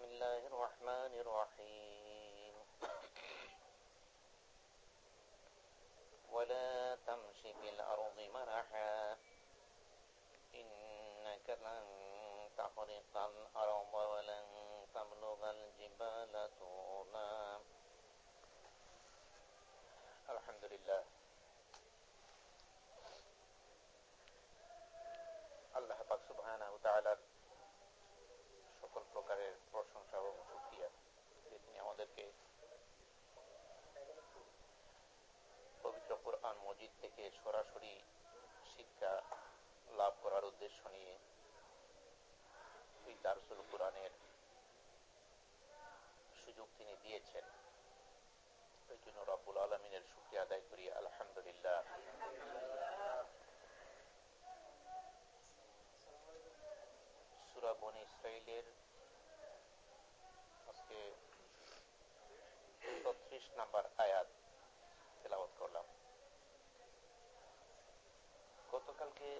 بسم الله الرحمن الرحيم. ولا تمش في الأرض مرحا. إنك لن تخرق الأرض ولن تبلغ الجبال طولا. الحمد لله. সরাসরি শিক্ষা লাভ করার উদ্দেশ্য নিয়ে দারসুল কোরআনের সুযোগ তিনি দিয়েছেন। এই জন্য রব্বুল আলমিনের শুক্রিয়া আদায় করি, আলহামদুলিল্লাহ। সুরা বন আজকে ছত্রিশ নাম্বার আয়াত তেলাওয়াত করলাম। গতকালকে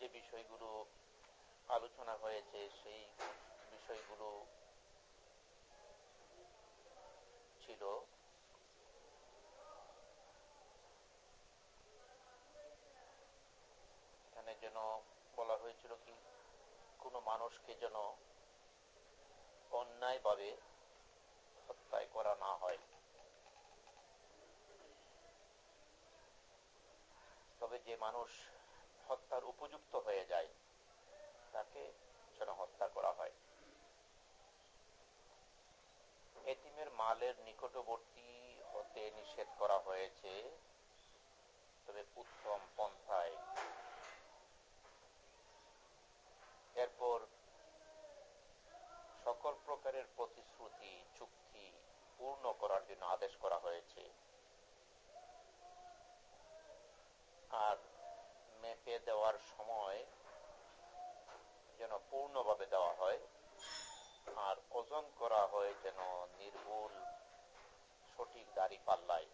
যে বিষয়গুলো আলোচনা হয়েছে, সেই বিষয়গুলো ছিল এখানে যেন বলা হয়েছিল কি, কোনো মানুষকে যেন অন্যায়ভাবে হত্যায় করা না হয়। তবে যে মানুষ হত্যার উপযুক্ত হয়ে যায়, তাকে যেন হত্যা করা হয়। এতিমের মালের নিকটবর্তী হতে নিষেধ করা হয়েছে, তবে উত্তম পন্থায়। এরপর সকল প্রকারের প্রতিশ্রুতি, চুক্তি পূর্ণ করার জন্য আদেশ করা হয়েছে। আর মেপে দেওয়ার সময় যেন পূর্ণভাবে দেওয়া হয় আর ওজন করা হয় যেন নির্ভুল সঠিক দাড়ি পাল্লায়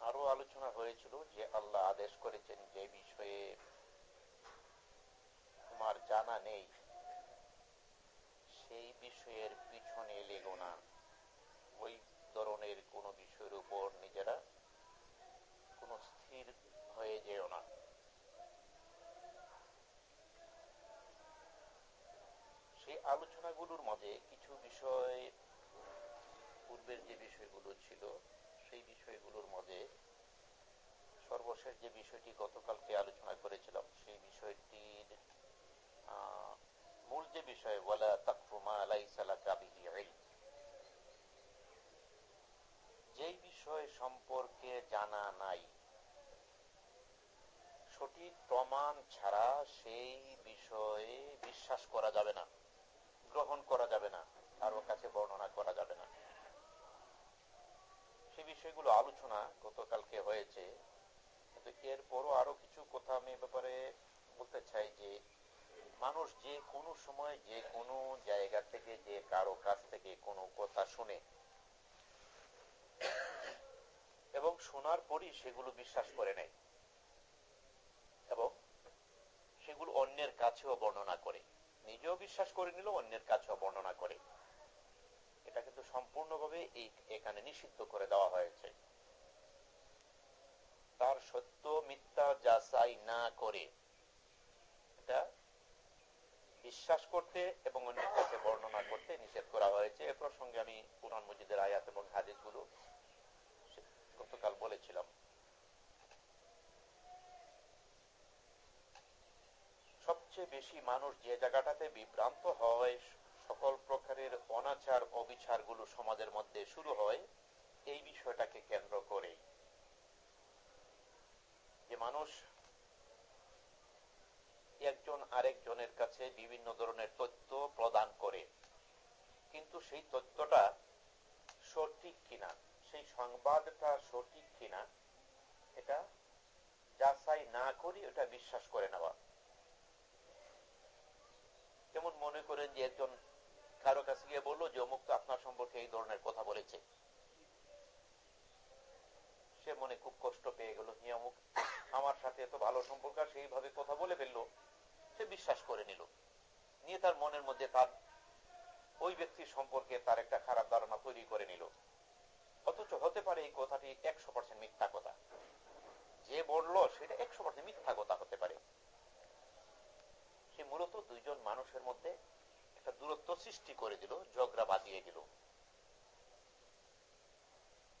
আরও আলোচনা হয়েছিল যে আল্লাহ আদেশ করেছেন যে বিষয়ে তোমার জানা নেই, সেই বিষয়ের পিছনে লেগো না। ধরনের কোন বিষয়ের উপর নিজেরা কোন স্থির হয়ে যেও না। সেই আলোচনাগুলোর মাঝে কিছু বিষয়, পূর্বের যে বিষয়গুলো ছিল, সেই বিষয়গুলোর মধ্যে সর্বশেষ যে বিষয়টি গতকালকে আলোচনা করেছিলাম, সেই বিষয়টির মূল যে বিষয় বলা তাকফুমা যেই বিষয় সম্পর্কে জানা নাই, সঠিক প্রমাণ ছাড়া সেই বিষয়ে বিশ্বাস করা যাবে না, গ্রহণ করা যাবে না, কারও কাছে বর্ণনা করা যাবে না। সে বিষয়গুলো আলোচনা গতকালকে হয়েছে, কিন্তু এরপরও আরও কিছু কথা আমি ব্যাপারে বলতে চাই যে, মানুষ যে কোনো সময় যে কোনো জায়গা থেকে, যে কারও কাছ থেকে কোনো কথা শুনে এবং শোনার পরই সেগুলো বিশ্বাস করে নেয় এবং সেগুলো অন্যের কাছেও বর্ণনা করে। নিজেও বিশ্বাস করে নিল অন্যের কাছেও বর্ণনা করে। এটা কিন্তু সম্পূর্ণভাবে এই এখানে নিষিদ্ধ করে দেওয়া হয়েছে। তার সত্য মিথ্যা যাচাই না করে এটা বিশ্বাস করতে এবং অন্যের কাছে বর্ণনা করতে নিষেধ করা হয়েছে। এ প্রসঙ্গে আমি পুরান মজিদের আয়াত এবং হাদিসগুলো গতকাল বলেছিলাম। সবচেয়ে বেশি মানুষ যে জায়গাটাতে বিভ্রান্ত হয়, সকল প্রকারের অনাচার অবিচারগুলো সমাজের মধ্যে শুরু হয়, এই বিষয়টাকে কেন্দ্র করে যে মানুষ একজন আরেকজনের কাছে বিভিন্ন ধরনের তথ্য প্রদান করে, কিন্তু সেই তথ্যটা সঠিক কিনা সেই সংবাদটা সঠিক কিনা, এটা যাচাই না করি এটা বিশ্বাস করে নেওয়া। যেমন মনে করেন যে একজন কারও কাছে গিয়ে বলল যে অমুক আপনার সম্পর্কে এই ধরনের কথা বলেছে। সে মনে খুব কষ্ট পেয়ে গেল নিয়ে অমুক আমার সাথে এত ভালো সম্পর্ক সেইভাবে কথা বলে ফেলল। সে বিশ্বাস করে নিল। নিয়ে তার মনের মধ্যে তার ওই ব্যক্তির সম্পর্কে তার একটা খারাপ ধারণা তৈরি করে নিল। অথচ হতে পারে এই কথাটি একশো পার্সেন্ট মিথ্যা কথা। যে বলল সেটা একশো পার্সেন্ট মিথ্যা কথা হতে পারে। সে মূলত দুইজন মানুষের মধ্যে একটা দূরত্ব সৃষ্টি করে দিল, ঝগড়া বাঁধিয়ে দিল।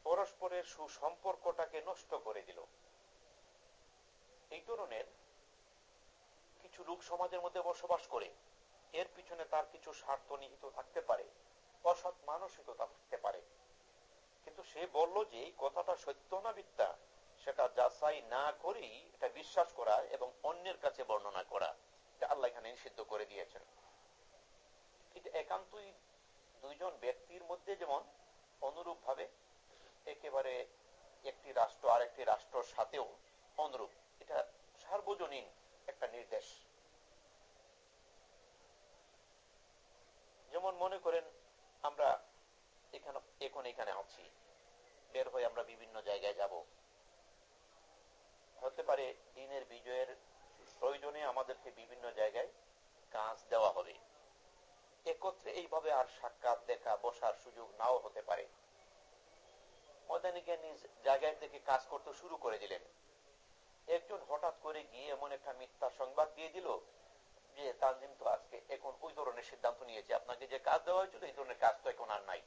পরস্পরের সুসম্পর্কটাকে নষ্ট করে দিল। এই ধরনের কিছু লোক সমাজের মধ্যে বসবাস করে। এর পিছনে তার কিছু স্বার্থ নিহিত থাকতে পারে, অসৎ মানসিকতা থাকতে পারে। কিন্তু সে বলল যে এই কথাটা সত্য না মিথ্যা? সেটা যাচাই না করেই এটা বিশ্বাস করা এবং অন্যের কাছে বর্ণনা করা। এটা আল্লাহ এখানে নিষিদ্ধ করে দিয়েছেন। এটা একান্তই দুইজন ব্যক্তির মধ্যে যেমন অনুরূপ ভাবে একেবারে একটি রাষ্ট্র আর একটি রাষ্ট্রের সাথেও অনুরূপ। এটা সার্বজনীন একটা নির্দেশ। যেমন মনে করেন আমরা এখানে এখন এখানে আছি। বের হয়ে আমরা বিভিন্ন জায়গায় যাব। হতে পারে দিনের বিজয়ের প্রয়োজনে আমাদেরকে বিভিন্ন জায়গায় কাজ দেওয়া হবে। একত্রে এইভাবে আর সাক্ষাৎ দেখা বসার সুযোগ নাও হতে পারে। ময়দানিকে নিজ জায়গায় থেকে কাজ করতে শুরু করে দিলেন। একজন হঠাৎ করে গিয়ে এমন একটা মিথ্যা সংবাদ দিয়ে দিল যে, তানজিম তো আজকে এখন ওই ধরনের সিদ্ধান্ত নিয়েছে। আপনাকে যে কাজ দেওয়া হয়েছিল, এই ধরনের কাজ তো এখন আর নাই।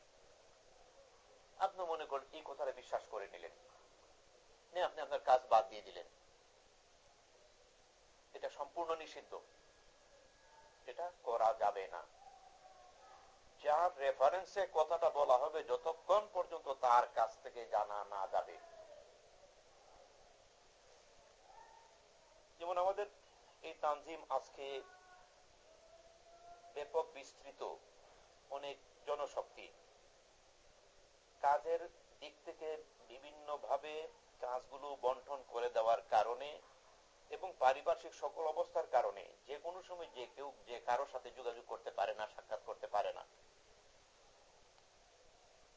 আপনি মনে করেন এই কথাটা বিশ্বাস করে নিলেন। আপনি আপনার কাজ বাদ দিয়ে দিলেন। এটা সম্পূর্ণ নিষিদ্ধ। এটা করা যাবে না। যার রেফারেন্সে কথাটা বলা হবে যতক্ষণ পর্যন্ত তার কাছ থেকে জানা না যাবে। যেমন আমাদের এই তানজিম আজকে ব্যাপক বিস্তৃত, অনেক জনশক্তি কাজের দিক থেকে বিভিন্ন ভাবে কাজগুলো বন্টন করে দেওয়ার কারণে এবং পারিপার্শ্বিক সকল অবস্থার কারণে, যে কোনো সময় যে কেউ যে কারোর সাথে যোগাযোগ করতে পারে না, সাক্ষাৎ করতে পারে না।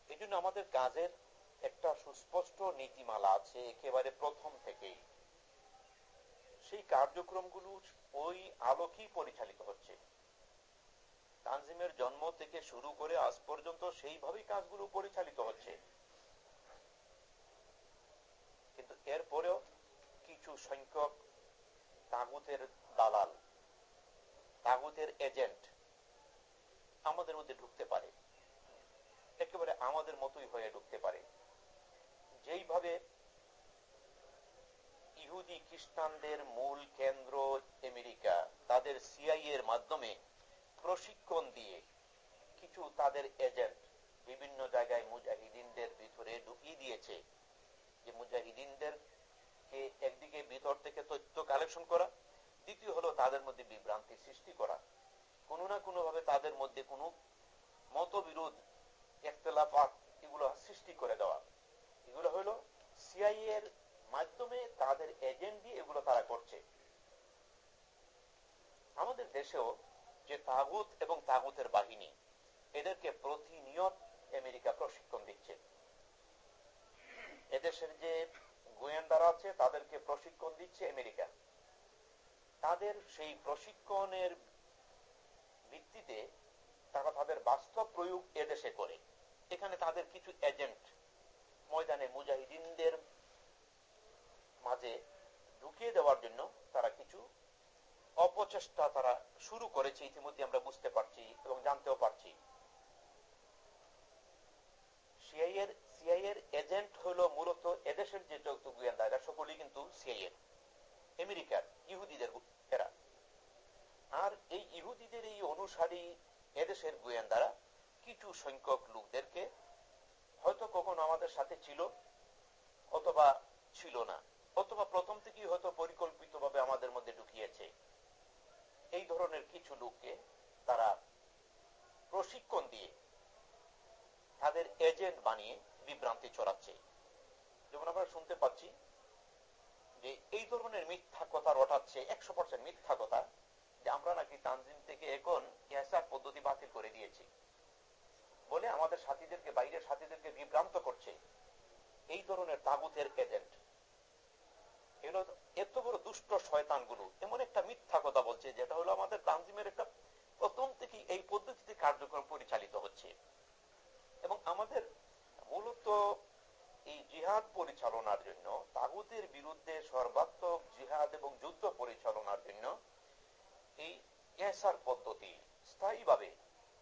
এই আমাদের কাজের একটা সুস্পষ্ট নীতিমালা আছে একেবারে প্রথম থেকেই। সেই কার্যক্রমগুলো ওই আলোকেই পরিচালিত হচ্ছে। তানজিমের জন্ম থেকে শুরু করে আজ পর্যন্ত সেইভাবেই কাজগুলো পরিচালিত হচ্ছে। কিন্তু এরপরেও কিছু সংখ্যক তাগুতের দালাল, তাগুতের এজেন্ট আমাদের মধ্যে ঢুকতে পারে। একেবারে আমাদের মতোই হয়ে ঢুকতে পারে। যেইভাবে ইহুদি খ্রিস্টানদের মূল কেন্দ্র আমেরিকা, তাদের সিআই এর মাধ্যমে প্রশিক্ষণ দিয়ে কিছু তাদের এজেন্ট বিভিন্ন জায়গায় মুজাহিদিনদের ভিতরে ঢুকিয়ে দিয়েছে যে মুজাহিদিনদের কে একদিকে ভিতর থেকে তথ্য কালেকশন করা, দ্বিতীয় হলো তাদের মধ্যে বিভ্রান্তি সৃষ্টি করা। কোনো না কোনো ভাবে তাদের মধ্যে কোনো মতবিরোধ একতলাফাত এগুলো সৃষ্টি করে দেওয়া। এগুলো হলো সিআই এর মাধ্যমে তাদের এজেন্ট দিয়ে এগুলো তারা করছে। আমাদের দেশেও যে তাগুত এবং তাগুতের বাহিনী, এদেরকে প্রতিনিয়ত আমেরিকা প্রশিক্ষণ দিচ্ছে। এদেশের যে গোয়েন্দারা আছে, তাদেরকে প্রশিক্ষণ দিচ্ছে আমেরিকা। তাদের সেই প্রশিক্ষণের ভিত্তিতে তারা তাদের বাস্তব প্রয়োগ এদেশে করে। এখানে তাদের কিছু এজেন্ট ময়দানে মুজাহিদিনদের মাঝে ঢুকিয়ে দেওয়ার জন্য তারা কিছু অপচেষ্টা তারা শুরু করেছে, ইতিমধ্যে আমরা বুঝতে পারছি এবং জানতেও পারছি। এজেন্ট হলো মূলত এদেশের যে যৌথ গোয়েন্দা, এরা সকলেই কিন্তু আমেরিকার, ইহুদিদের এরা। আর এই ইহুদিদের এই অনুসারী এদেশের গোয়েন্দারা কিছু সংখ্যক লোকদেরকে হয়তো কখনো আমাদের সাথে ছিল অথবা ছিল না, অথবা প্রথম থেকেই হয়তো পরিকল্পিত ভাবে আমাদের মধ্যে ঢুকিয়েছে। এই ধরনের কিছু লোককে তারা প্রশিক্ষণ দিয়ে তাদের এজেন্ট বানিয়ে বিভ্রান্তি চড়াচ্ছে যেমন আমরা শুনতে পাচ্ছি যে এই ধরনের মিথ্যা কথা রটাচ্ছে, একশো পার্সেন্ট মিথ্যা কথা, যে আমরা নাকি তানজিম থেকে এখন ইয়াসার পদ্ধতি বাতিল করে দিয়েছি। বলে আমাদের সাথীদেরকে, বাইরের সাথীদেরকে বিভ্রান্ত করছে এই ধরনের তাগুতের এজেন্ট। এগুলো এত বড় দুষ্ট শয়তানগুলো। এমন একটা মিথ্যা কথা বলছে, যেটা হলো আমাদের তানজিমের একটা প্রথম থেকে এই পদ্ধতিতে কার্যক্রম পরিচালিত হচ্ছে। এবং আমাদের মূলত এই জিহাদ পরিচালনার জন্য, তাগুতের বিরুদ্ধে সর্বাত্মক জিহাদ এবং যুদ্ধ পরিচালনার জন্য এই এসার পদ্ধতি স্থায়ীভাবে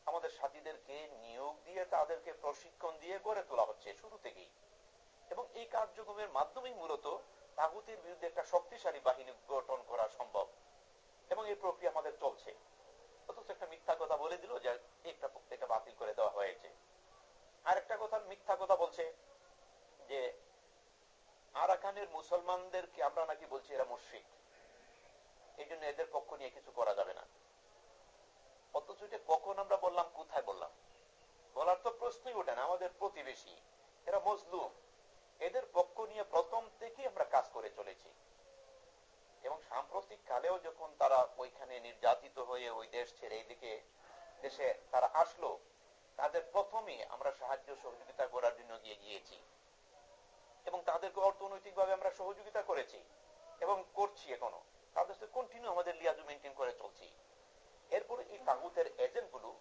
আমাদের সাথীদেরকে নিয়োগ দিয়ে, তাদেরকে প্রশিক্ষণ দিয়ে গড়ে তোলা হচ্ছে শুরু থেকেই। এবং এই কার্যক্রমের মাধ্যমেই মূলত তাগুতের বিরুদ্ধে একটা শক্তিশালী বাহিনী গঠন করা সম্ভব। এবং এই প্রক্রিয়া আমাদের চলছে। অথচ একটা মিথ্যা কথা বলে দিল যে একটা এটা বাতিল করে দেওয়া হয়েছে। আরেকটা কথা মিথ্যা কথা বলছে যে আরাকানের মুসলমানদেরকে আমরা নাকি বলছি এরা মুশ্রিক। এই জন্য এদের পক্ষ নিয়ে কিছু করা যাবে না। অথচ এটা কখন আমরা বললাম, কোথায় বললাম? বলার তো প্রশ্নই ওঠে না, আমাদের প্রতিবেশী। এরা মজলুম। এদের পক্ষ নিয়ে প্রথম থেকে আমরা কাজ করে চলেছি। এবং সাম্প্রতিক কালেও যখন তারা ওইখানে নির্যাতিত হয়ে ওই দেশ ছেড়ে এইদিকে দেশে তারা আসলো, তাদের প্রথমে আমরা সাহায্য সহযোগিতা করার জন্য গিয়ে গিয়েছি। এবং তাদেরকে অর্থনৈতিক ভাবে আমরা সহযোগিতা করেছি এবং করছি এখনও। তাদের সাথে কন্টিনিউ আমাদের লিয়াজু মেনটেন করে চলছি। এরপরে এই তাগুতের এজেন্টগুলো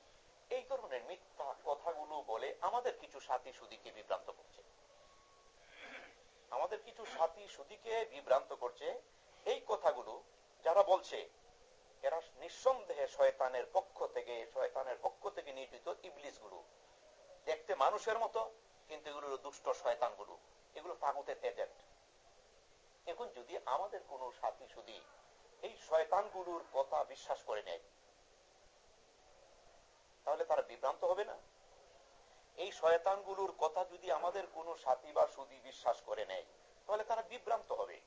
এই ধরনের মিথ্যা কথাগুলো বলে আমাদের কিছু সাথী সুদীকে বিভ্রান্ত করছে। আমাদের কিছু সাথী সুদীকে বিভ্রান্ত করছে। এই কথাগুলো যারা বলছে, এরা নিঃসন্দেহে শয়তানের পক্ষ থেকে, শয়তানের পক্ষ থেকে নিয়োজিত ইবলিসগুলো দেখতে মানুষের মতো, কিন্তু এগুলো দুষ্ট শয়তানগুলো এগুলো তাগুতের এজেন্ট এখন যদি আমাদের কোন সাথী সুদী এই শয়তানগুলোর কথা বিশ্বাস করে নেয়, তাহলে তারা বিভ্রান্ত হবে না? এই শয়তানগুলোর কথা যদি আমাদের কোন সাথী বা সুদী বিশ্বাস করে নেয়, তাহলে তারা বিভ্রান্ত হবে।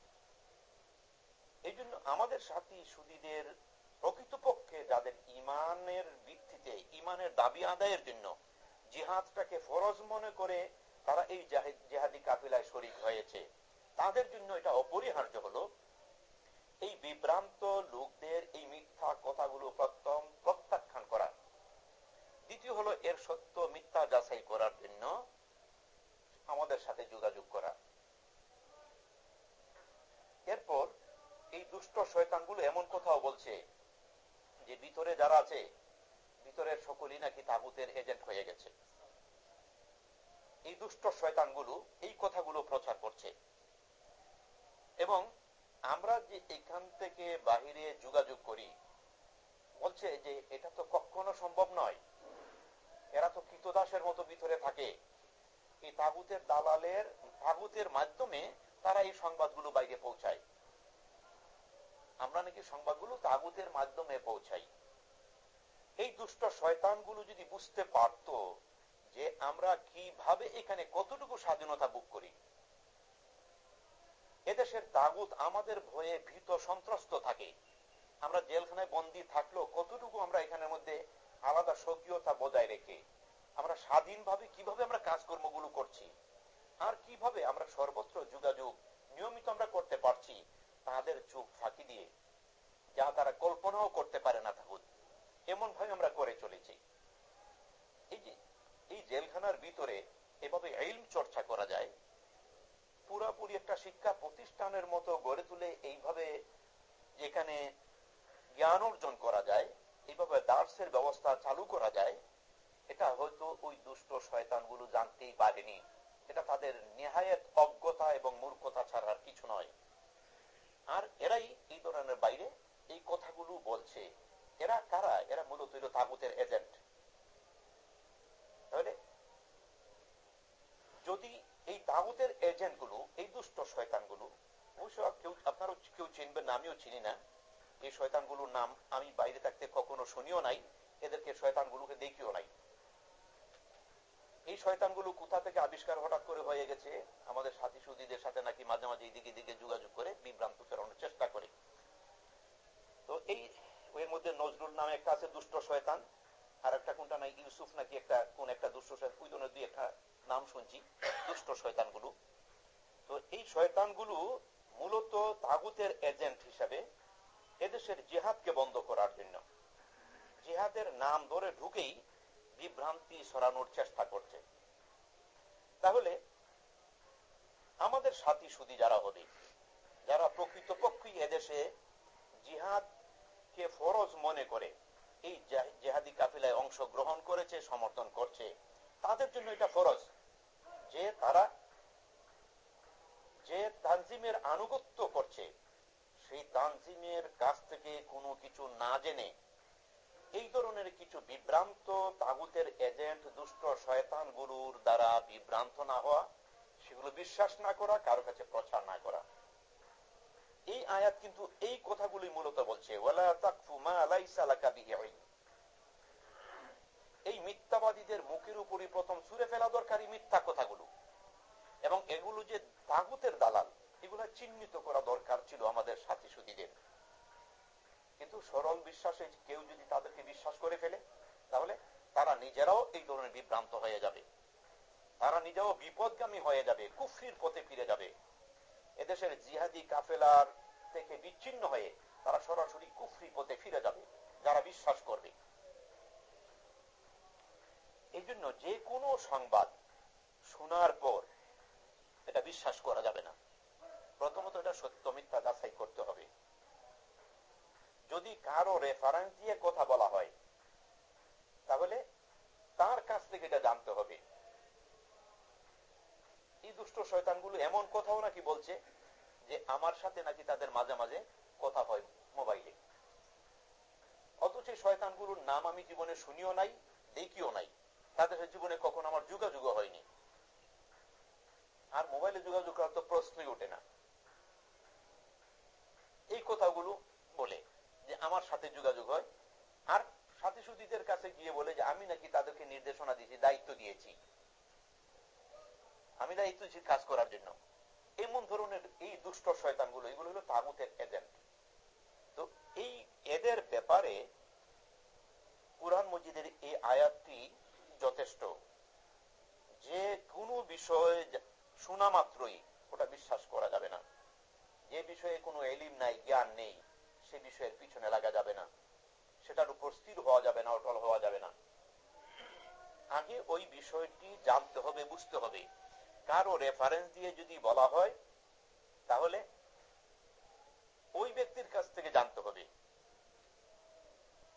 এই জন্য আমাদের সাথী সুদীদের প্রকৃতপক্ষে যাদের ইমানের ভিত্তিতে, ইমানের দাবি আদায়ের জন্য জিহাদটাকে ফরজ মনে করে তারা এই জেহাদি কাফিলায় শরিক হয়েছে, তাদের জন্য এটা অপরিহার্য হলো। এই বিভ্রান্ত লোকদের এই মিথ্যা কথাগুলো করা দ্বিতীয় হলো এর সত্য মিথ্যা যাচাই করার জন্য আমাদের সাথে যোগাযোগ করা। এরপর এই দুষ্ট শয়তানগুলো এমন কথাও বলছে যে ভিতরে যারা আছে, ভিতরের সকলই নাকি তাগুতের এজেন্ট হয়ে গেছে। এই দুষ্ট শয়তানগুলো এই কথাগুলো প্রচার করছে। এবং আমরা যে এখান থেকে বাহিরে যোগাযোগ করি, বলছে যে এটা তো কখনো সম্ভব নয়। এরা তো কৃতদাসের মতো ভিতরে থাকে। এই তাগুতের দালালের, তাগুতের মাধ্যমে তারা এই সংবাদগুলো বাইরে পৌঁছায়। আমরা নাকি সংবাদগুলো তাগুতের মাধ্যমে পৌঁছাই। এই দুষ্ট শয়তানগুলো যদি বুঝতে পারত যে আমরা কীভাবে এখানে কতটুকু স্বাধীনতা বুক করি। এদেশের তাগুত আমাদের ভয়ে ভীত সন্ত্রস্ত থাকে। আমরা জেলখানায় বন্দী থাকলেও কতটুকু আমরা এখানের মধ্যে আলাদা স্বকীয়তা বজায় রেখে আমরা স্বাধীনভাবে কীভাবে আমরা কাজকর্মগুলো করছি, আর কীভাবে আমরা সর্বত্র যোগাযোগ নিয়মিত আমরা করতে পারছি, তাদের চোখ ফাঁকি দিয়ে যা তারা কল্পনাও করতে পারে না থাকুক এমন ভাবে আমরা করে চলেছি। এই যে, এই জেলখানার ভিতরে এভাবে এলম চর্চা করা যায়, পুরাপুরি একটা শিক্ষা প্রতিষ্ঠানের মতো গড়ে তুলে এইভাবে যেখানে জ্ঞান অর্জন করা যায় এইভাবে দার্সের ব্যবস্থা চালু করা যায়, এটা হয়তো ওই দুষ্ট শয়তানগুলো জানতেই পারেনি। এটা তাদের নেহায়ত অজ্ঞতা এবং মূর্খতা ছাড়ার কিছু নয়। আর এরাই এই ধরনের বাইরে এই কথাগুলো বলছে। এরা কারা? এরা মূলত তাগুতের এজেন্ট। যদি এই তাগুতের এজেন্টগুলো এই দুষ্ট শয়তানগুলো অবশ্য কেউ আপনারও কেউ চিনবেন না, আমিও চিনি না এই শয়তান নাম আমি বাইরে থাকতে কখনো শুনিও নাই, এদেরকে শয়তান গুলোকে দেখিও নাই। এই শয়তানগুলো কোথা থেকে আবিষ্কার হঠাৎ করে হয়ে গেছে? আমাদের সাথী সুদীদের সাথে নাকি মাঝে মাঝে এদিকে দিকে যোগাযোগ করে বিভ্রান্ত ফেরানোর চেষ্টা করে। তো এই, এর মধ্যে নজরুল নামে একটা আছে দুষ্ট শয়তান, আর একটা কোনটা নাই, ইউসুফ নাকি একটা, কোন একটা দুষ্ট শয়তান, ওই ধরনের দুই একটা নাম শুনছি, দুষ্ট শয়তানগুলো তো এই শয়তানগুলো মূলত তাগুতের এজেন্ট হিসাবে এদেশের জেহাদকে বন্ধ করার জন্য। জেহাদের নাম ধরে ঢুকেই বিভ্রান্তি সরানোর চেষ্টা করছে। তাহলে আমাদের সাথী সুদী যারা হবে, যারা প্রকৃতপক্ষই এদেশে জিহাদ কে ফরজ মনে করে, এই জেহাদি কাফিলায় অংশগ্রহণ করেছে, সমর্থন করছে, তাদের জন্য এটা ফরজ। যে তারা যে তানজিমের আনুগত্য করছে সেই তানজিমের কাছ থেকে কোনো কিছু না জেনে এই ধরনের কিছু বিভ্রান্ত তাগুতের এজেন্ট, দুষ্ট শয়তান গুরুর দ্বারা বিভ্রান্ত না হওয়া, সেগুলো বিশ্বাস না করা, কারও কাছে প্রচার না করা। এই আয়াত কিন্তু এই কথাগুলি মূলত বলছে এই মিথ্যাবাদীদের মুখের উপরই প্রথম সুরে ফেলা দরকারি মিথ্যা কথাগুলো। এবং এগুলো যে তাগুতের দালাল এগুলো চিহ্নিত করা দরকার ছিল আমাদের সাথী সুদীদের। কিন্তু সরল বিশ্বাসে কেউ যদি তাদেরকে বিশ্বাস করে ফেলে, তাহলে তারা নিজেরাও এই ধরনের বিভ্রান্ত হয়ে যাবে। তারা নিজেও বিপদগামী হয়ে যাবে, কুফরির পথে ফিরে যাবে। এদেশের জিহাদি কাফেলার থেকে বিচ্ছিন্ন হয়ে তারা সরাসরি কুফরি পথে ফিরে যাবে, যারা বিশ্বাস করবে। এই জন্য যে কোনো সংবাদ শোনার পর এটা বিশ্বাস করা যাবে না। প্রথমত এটা সত্য মিথ্যা যাচাই করতে হবে। যদি কারও রেফারেন্স দিয়ে কথা বলা হয়, তাহলে তার কাছ থেকে এটা জানতে হবে। এই দুষ্ট শয়তানগুলো এমন কথাও নাকি বলছে যে, আমার সাথে নাকি তাদের মাঝে মাঝে কথা হয় মোবাইলে। অথচ শয়তানগুলোর নাম আমি জীবনে শুনিও নাই, দেখিও নাই। তাদের জীবনে কখন আমার যোগাযোগ হয়নি। আর মোবাইলে যোগাযোগ করার তো প্রশ্নই ওঠে না। এই কথাগুলো বলে যে আমার সাথে যোগাযোগ হয়। আর সাথী সুদীদের কাছে গিয়ে বলে যে, আমি নাকি তাদেরকে নির্দেশনা দিয়েছি, দায়িত্ব দিয়েছি। আমি দায়িত্ব দিয়েছি কাজ করার জন্য। এমন ধরনের এই দুষ্ট শয়তানগুলো, এগুলো হলো তাগুতের এজেন্ট। তো এই এদের ব্যাপারে কোরআন মজিদের এই আয়াতটি যথেষ্ট। যে কোনো বিষয় শোনা মাত্রই ওটা বিশ্বাস করা যাবে না। যে বিষয়ে কোনো এলিম নাই, জ্ঞান নেই। সে বিষয়ের পিছনে লাগা যাবে না। সেটার উপর স্থির হওয়া যাবে না, অটল হওয়া যাবে না। আগে ওই বিষয়টি জানতে হবে, বুঝতে হবে। কারও রেফারেন্স দিয়ে যদি বলা হয়, তাহলে ওই ব্যক্তির কাছ থেকে জানতে হবে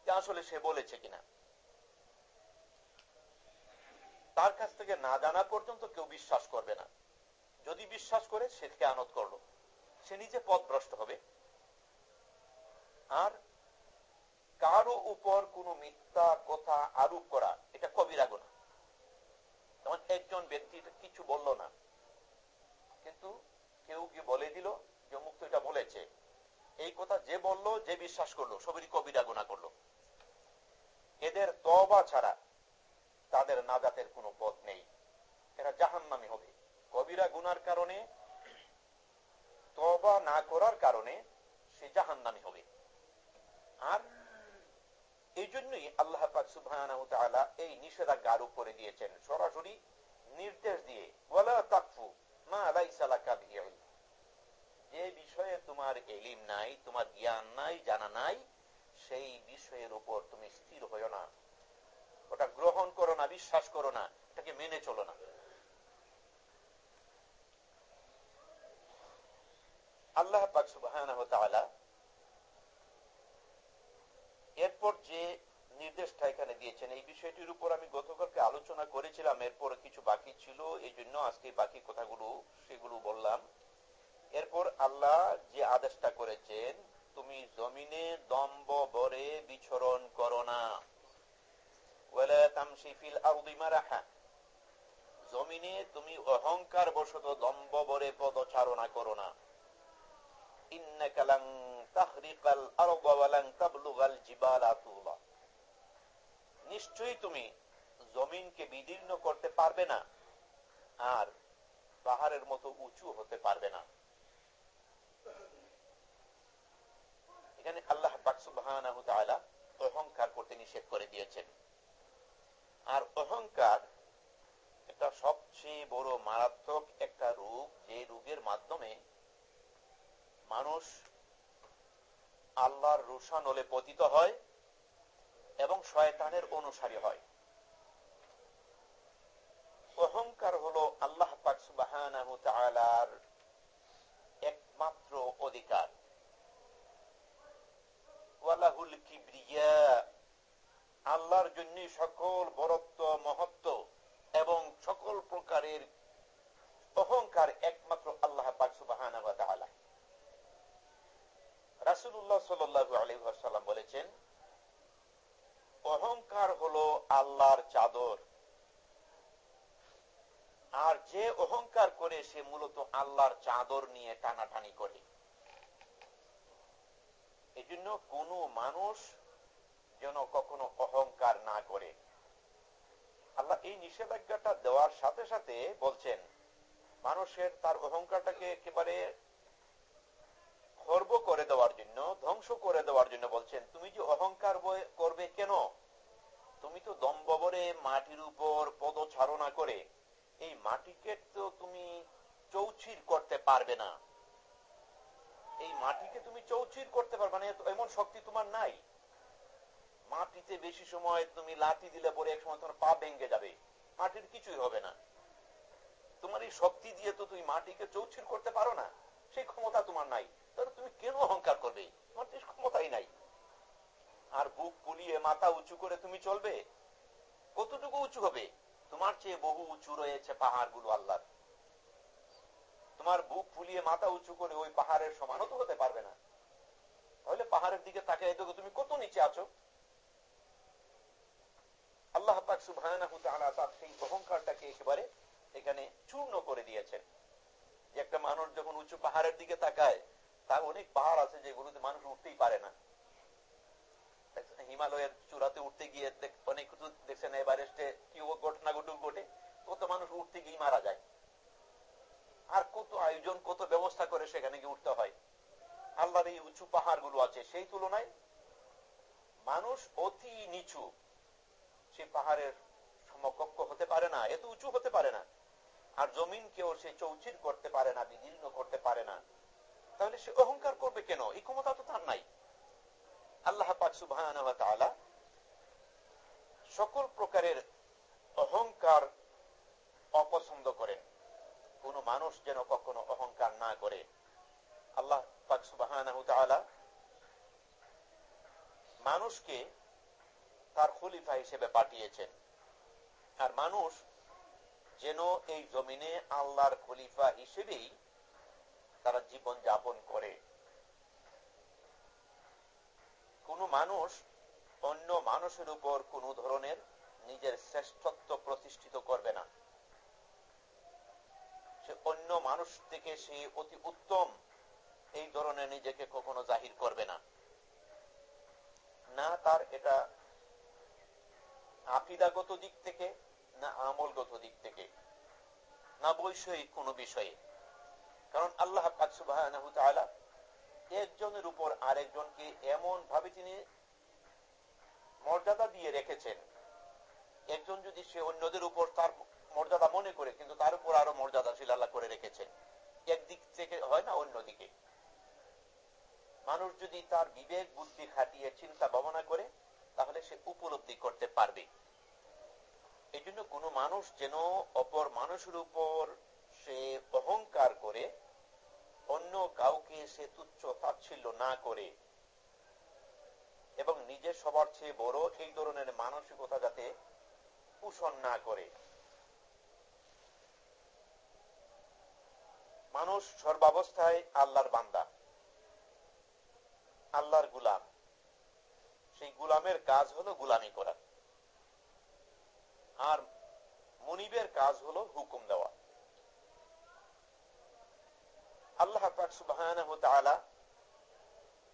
আসলে সে বলেছে কিনা। তার কাছ থেকে না জানা পর্যন্ত কেউ বিশ্বাস করবে না। যদি বিশ্বাস করে, সে খেয়ানত করল। সে নিজে পথভ্রষ্ট হবে। আর কারও উপর কোন মিথ্যা কথা আরোপ করা, এটা কবিরা গোনা যেমন একজন ব্যক্তি কিছু বলল না, কিন্তু কেউ গিয়ে বলে দিল? যে মুক্ত এটা বলেছে। এই কথা যে বলল, যে বিশ্বাস করল, সবেরই কবিরা গোনা করল। এদের তবা ছাড়া তাদের নাজাতের কোনো পথ নেই। এরা জাহান নামে হবে। কবিরা গুনার কারণে তবা না করার কারণে সে জাহান নামে হবে। আর এই জন্যই আল্লাহ সুবাহ এই নিষেধাজ্ঞার উপরে দিয়েছেন, সরাসরি নির্দেশ দিয়ে যে বিষয়ে তোমার এলিম নাই, তোমার জ্ঞান নাই, জানা নাই, সেই বিষয়ের উপর তুমি স্থির হইও না। ওটা গ্রহণ করো না, বিশ্বাস করো না, এটাকে মেনে চলো না। আল্লাহ পাক সুবাহ এরপর যে নির্দেশটা এখানে দিয়েছেন, এই বিষয়টির উপর আমি গতকালকে আলোচনা করেছিলাম, এরপর কিছু বাকি ছিল এই জন্য আজকে বাকি কথাগুলো, সেগুলো বললাম। এরপর আল্লাহ যে আদেশটা করেছেন, তুমি জমিনে দম্ব বরে বিচরণ করো না। জমিনে তুমি অহংকার বশত দম্ব বরে পদচারণা করো না। নিশ্চয়ই তুমি জমিনকে বিদীর্ণ করতে পারবে না, আর পাহাড়ের মতো উঁচু হতে পারবে না। এখানে আল্লাহ অহংকার করতে নিষেধ করে দিয়েছেন। আর অহংকার এটা সবচেয়ে বড় মারাত্মক একটা রোগ, যে রোগের মাধ্যমে মানুষ আল্লাহর রোশানলে পতিত হয় এবং শয়তানের অনুসারী হয়। অহংকার হলো আল্লাহ পাকসুবাহার একমাত্র অধিকার। ওয়ালাহুল কিবরিয়া, আল্লাহর জন্য সকল বরত্ব, মহত্ব এবং সকল প্রকারের অহংকার একমাত্র আল্লাহ পাক সুবাহানা রাসুল্লাহ সাল্লু আলহাম বলেছেন, অহংকার হলো আল্লাহর চাদর। আর যে অহংকার করে, সে মূলত আল্লাহর চাদর নিয়ে টানাটানি করে। এই জন্য কোন মানুষ যেন কখনো অহংকার না করে। আল্লাহ এই নিষেধাজ্ঞাটা দেওয়ার সাথে সাথে বলছেন, মানুষের তার অহংকারটাকে একেবারে খর্ব করে দেওয়ার জন্য, ধ্বংস করে দেওয়ার জন্য বলছেন, তুমি যে অহংকার করবে কেন? তুমি তো দম্বরে মাটির উপর পদচারণা করে, এই মাটিকে তো তুমি চৌচির করতে পারবে না। এই মাটিকে তুমি চৌচির করতে পারবে না এমন শক্তি তোমার নাই। মাটিতে বেশি সময় তুমি লাঠি দিলে পরে এক সময় তোমার পা ভেঙে যাবে, মাটির কিছুই হবে না। তোমার এই শক্তি দিয়ে তো তুমি মাটিকে চৌচির করতে পারো না। সেই ক্ষমতা তোমার নাই। তাহলে তুমি কেন অহংকার করবে তোমার তো ক্ষমতাই নাই। আর বুক পুলিয়ে মাথা উঁচু করে তুমি চলবে? কতটুকু উঁচু হবে? তোমার চেয়ে বহু উঁচু রয়েছে পাহাড়গুলো আল্লাহ তোমার বুক ফুলিয়ে মাথা উঁচু করে ওই পাহাড়ের সমানও তো হতে পারবে না। তাহলে পাহাড়ের দিকে তাকে তুমি কত নিচে আছো? আল্লাহ সেই অহংকারটাকে একেবারে এখানে চূর্ণ করে দিয়েছেন। একটা মানুষ যখন উঁচু পাহাড়ের দিকে তাকায় তার অনেক পাহাড় আছে যেগুলোতে মানুষ উঠতেই পারে না। হিমালয়ের চূড়াতে উঠতে গিয়ে অনেক কিছু দেখছেন, এভারেস্টে কি ঘটনা ঘটুক ঘটে কত মানুষ উঠতে গিয়ে মারা যায়। আর কত আয়োজন, কত ব্যবস্থা করে সেখানে গিয়ে উঠতে হয়। আল্লাহর এই উঁচু পাহাড়গুলো আছে, সেই তুলনায় মানুষ অতি নিচু। সে পাহাড়ের সমকক্ষ হতে পারে না, এত উঁচু হতে পারে না। আর জমিন কেউ সে চৌচির করতে পারে না, বিদীর্ণ করতে পারে না। তাহলে সে অহংকার করবে কেন? এই ক্ষমতা তো তার নাই। আল্লাহ সুবাহ সকল প্রকারের অহংকার অপছন্দ করেন। কোন মানুষ যেন কখনো অহংকার না করে। আল্লাহ পাক সুবাহ মানুষকে তার খলিফা হিসেবে পাঠিয়েছেন। আর মানুষ যেন এই জমিনে আল্লাহর খলিফা হিসেবেই তারা জীবন যাপন করে। কোন মানুষ অন্য মানুষের উপর কোন ধরনের নিজের শ্রেষ্ঠত্ব প্রতিষ্ঠিত করবে না। সে অন্য মানুষ থেকে সে অতি উত্তম এই ধরনের নিজেকে কখনো জাহির করবে না। না তার এটা আকিদাগত দিক থেকে না আমলগত দিক থেকে, না বৈষয়িক কোন বিষয়ে। কারণ আল্লাহ একজনের উপর আরেকজনকে এমন ভাবে তিনি মর্যাদা দিয়ে রেখেছেন। একজন যদি সে অন্যদের উপর তার মর্যাদা মনে করে, কিন্তু তার উপর আরও মর্যাদাশীল আল্লাহ করে রেখেছেন। একদিক থেকে হয় না, অন্যদিকে। মানুষ যদি তার বিবেক, বুদ্ধি খাটিয়ে চিন্তা ভাবনা করে, তাহলে সে উপলব্ধি করতে পারবে। এই জন্য কোনো মানুষ যেন অপর মানুষের উপর সে অহংকার করে, অন্য কাউকে সে তুচ্ছ তাচ্ছিল্য না করে এবং নিজের সবার চেয়ে বড় এই ধরনের মানসিকতা যাতে পোষণ না করে। মানুষ সর্বাবস্থায় আল্লাহর বান্দা, আল্লাহর গুলাম। সেই গুলামের কাজ হলো গুলামি করা। আর মনিবের কাজ হলো হুকুম দেওয়া। আল্লাহ সুবাহ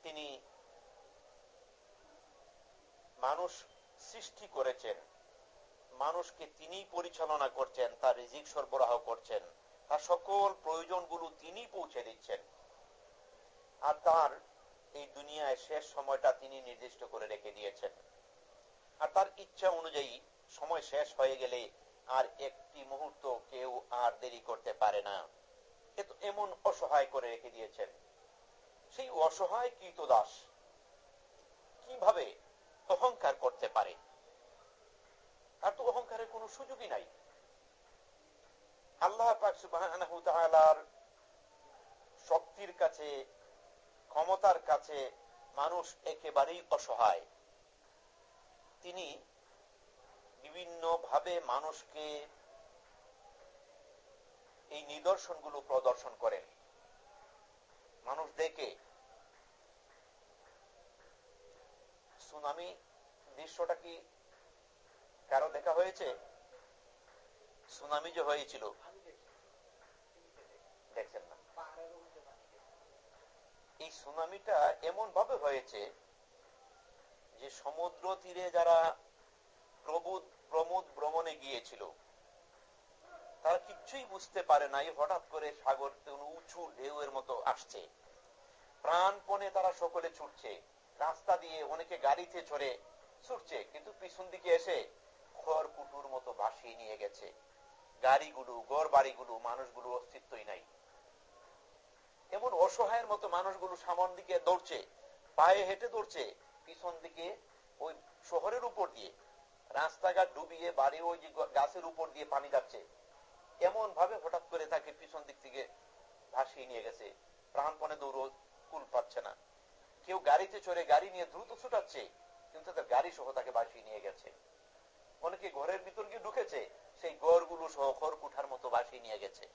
তিনি মানুষ সৃষ্টি করেছেন, মানুষকে তিনি পরিচালনা করছেন, তার রিজিক সরবরাহ করছেন, তার সকল প্রয়োজনগুলো তিনি পৌঁছে দিচ্ছেন। আর তার এই দুনিয়ায় শেষ সময়টা তিনি নির্দিষ্ট করে রেখে দিয়েছেন। আর তার ইচ্ছা অনুযায়ী সময় শেষ হয়ে গেলে আর একটি মুহূর্ত কেউ আর দেরি করতে পারে না। এমন অসহায় করে রেখে দিয়েছেন। সেই অসহায় কৃত দাস কীভাবে অহংকার করতে পারে? তার তো অহংকারের কোন সুযোগই নাই। আল্লাহ শক্তির কাছে, ক্ষমতার কাছে মানুষ একেবারেই অসহায়। তিনি বিভিন্ন ভাবে মানুষকে এই নিদর্শনগুলো প্রদর্শন করেন মানুষ দেখে সুনামি দৃশ্যটা কি কারও দেখা হয়েছে? সুনামি যে হয়েছিল। দেখছেন না। এই সুনামিটা এমন ভাবে হয়েছে যে সমুদ্র তীরে যারা প্রবুদ প্রমোদ ভ্রমণে গিয়েছিল। তারা কিচ্ছুই বুঝতে পারে নাই, হঠাৎ করে সাগর উঁচু ঢেউয়ের মতো আসছে। প্রাণপণে তারা সকলে ছুটছে। রাস্তা দিয়ে অনেকে গাড়িতে চড়ে ছুটছে, কিন্তু পিছন দিকে এসে খড় কুটুর মতো ভাসিয়ে নিয়ে গেছে। গাড়িগুলো গড় বাড়িগুলো মানুষগুলো অস্তিত্বই নাই। এমন অসহায়ের মতো মানুষগুলো সামন দিকে দৌড়ছে, পায়ে হেঁটে দৌড়ছে, পিছন দিকে ওই শহরের উপর দিয়ে। রাস্তাঘাট ডুবিয়ে বাড়ি ওই যে গাছের উপর দিয়ে পানি যাচ্ছে। এমন ভাবে হঠাৎ করে তাকে পিছন দিক থেকে ভাসিয়ে নিয়ে গেছে। প্রাণপণে দৌড় কুল পাচ্ছে না। কেউ গাড়িতে চড়ে গাড়ি নিয়ে দ্রুত ছুটাচ্ছে, কিন্তু তার গাড়ি সহ তাকে ভাসিয়ে নিয়ে গেছে। অনেকে ঘরের ভিতর গিয়ে ঢুকেছে, সেই গড়গুলো সহ খড়কুঠার মতো ভাসিয়ে নিয়ে গেছে।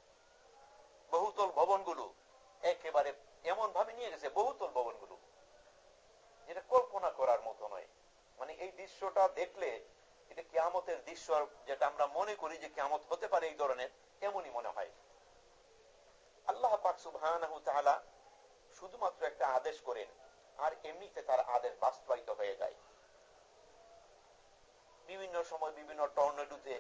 বহুতল ভবনগুলো একেবারে এমন ভাবে নিয়ে গেছে, বহুতল ভবনগুলো। যেটা কল্পনা করার মতো নয়। মানে এই দৃশ্যটা দেখলে এটা কেয়ামতের দৃশ্য যেটা আমরা মনে করি যে কেয়ামত হতে পারে এই ধরনের, এমনই মনে হয়। আল্লাহ পাক সুবাহ শুধুমাত্র একটা আদেশ করেন, আর এমনিতে তার আদেশ বাস্তবায়িত হয়ে যায়। বিভিন্ন সময় বিভিন্ন টর্নেডোতে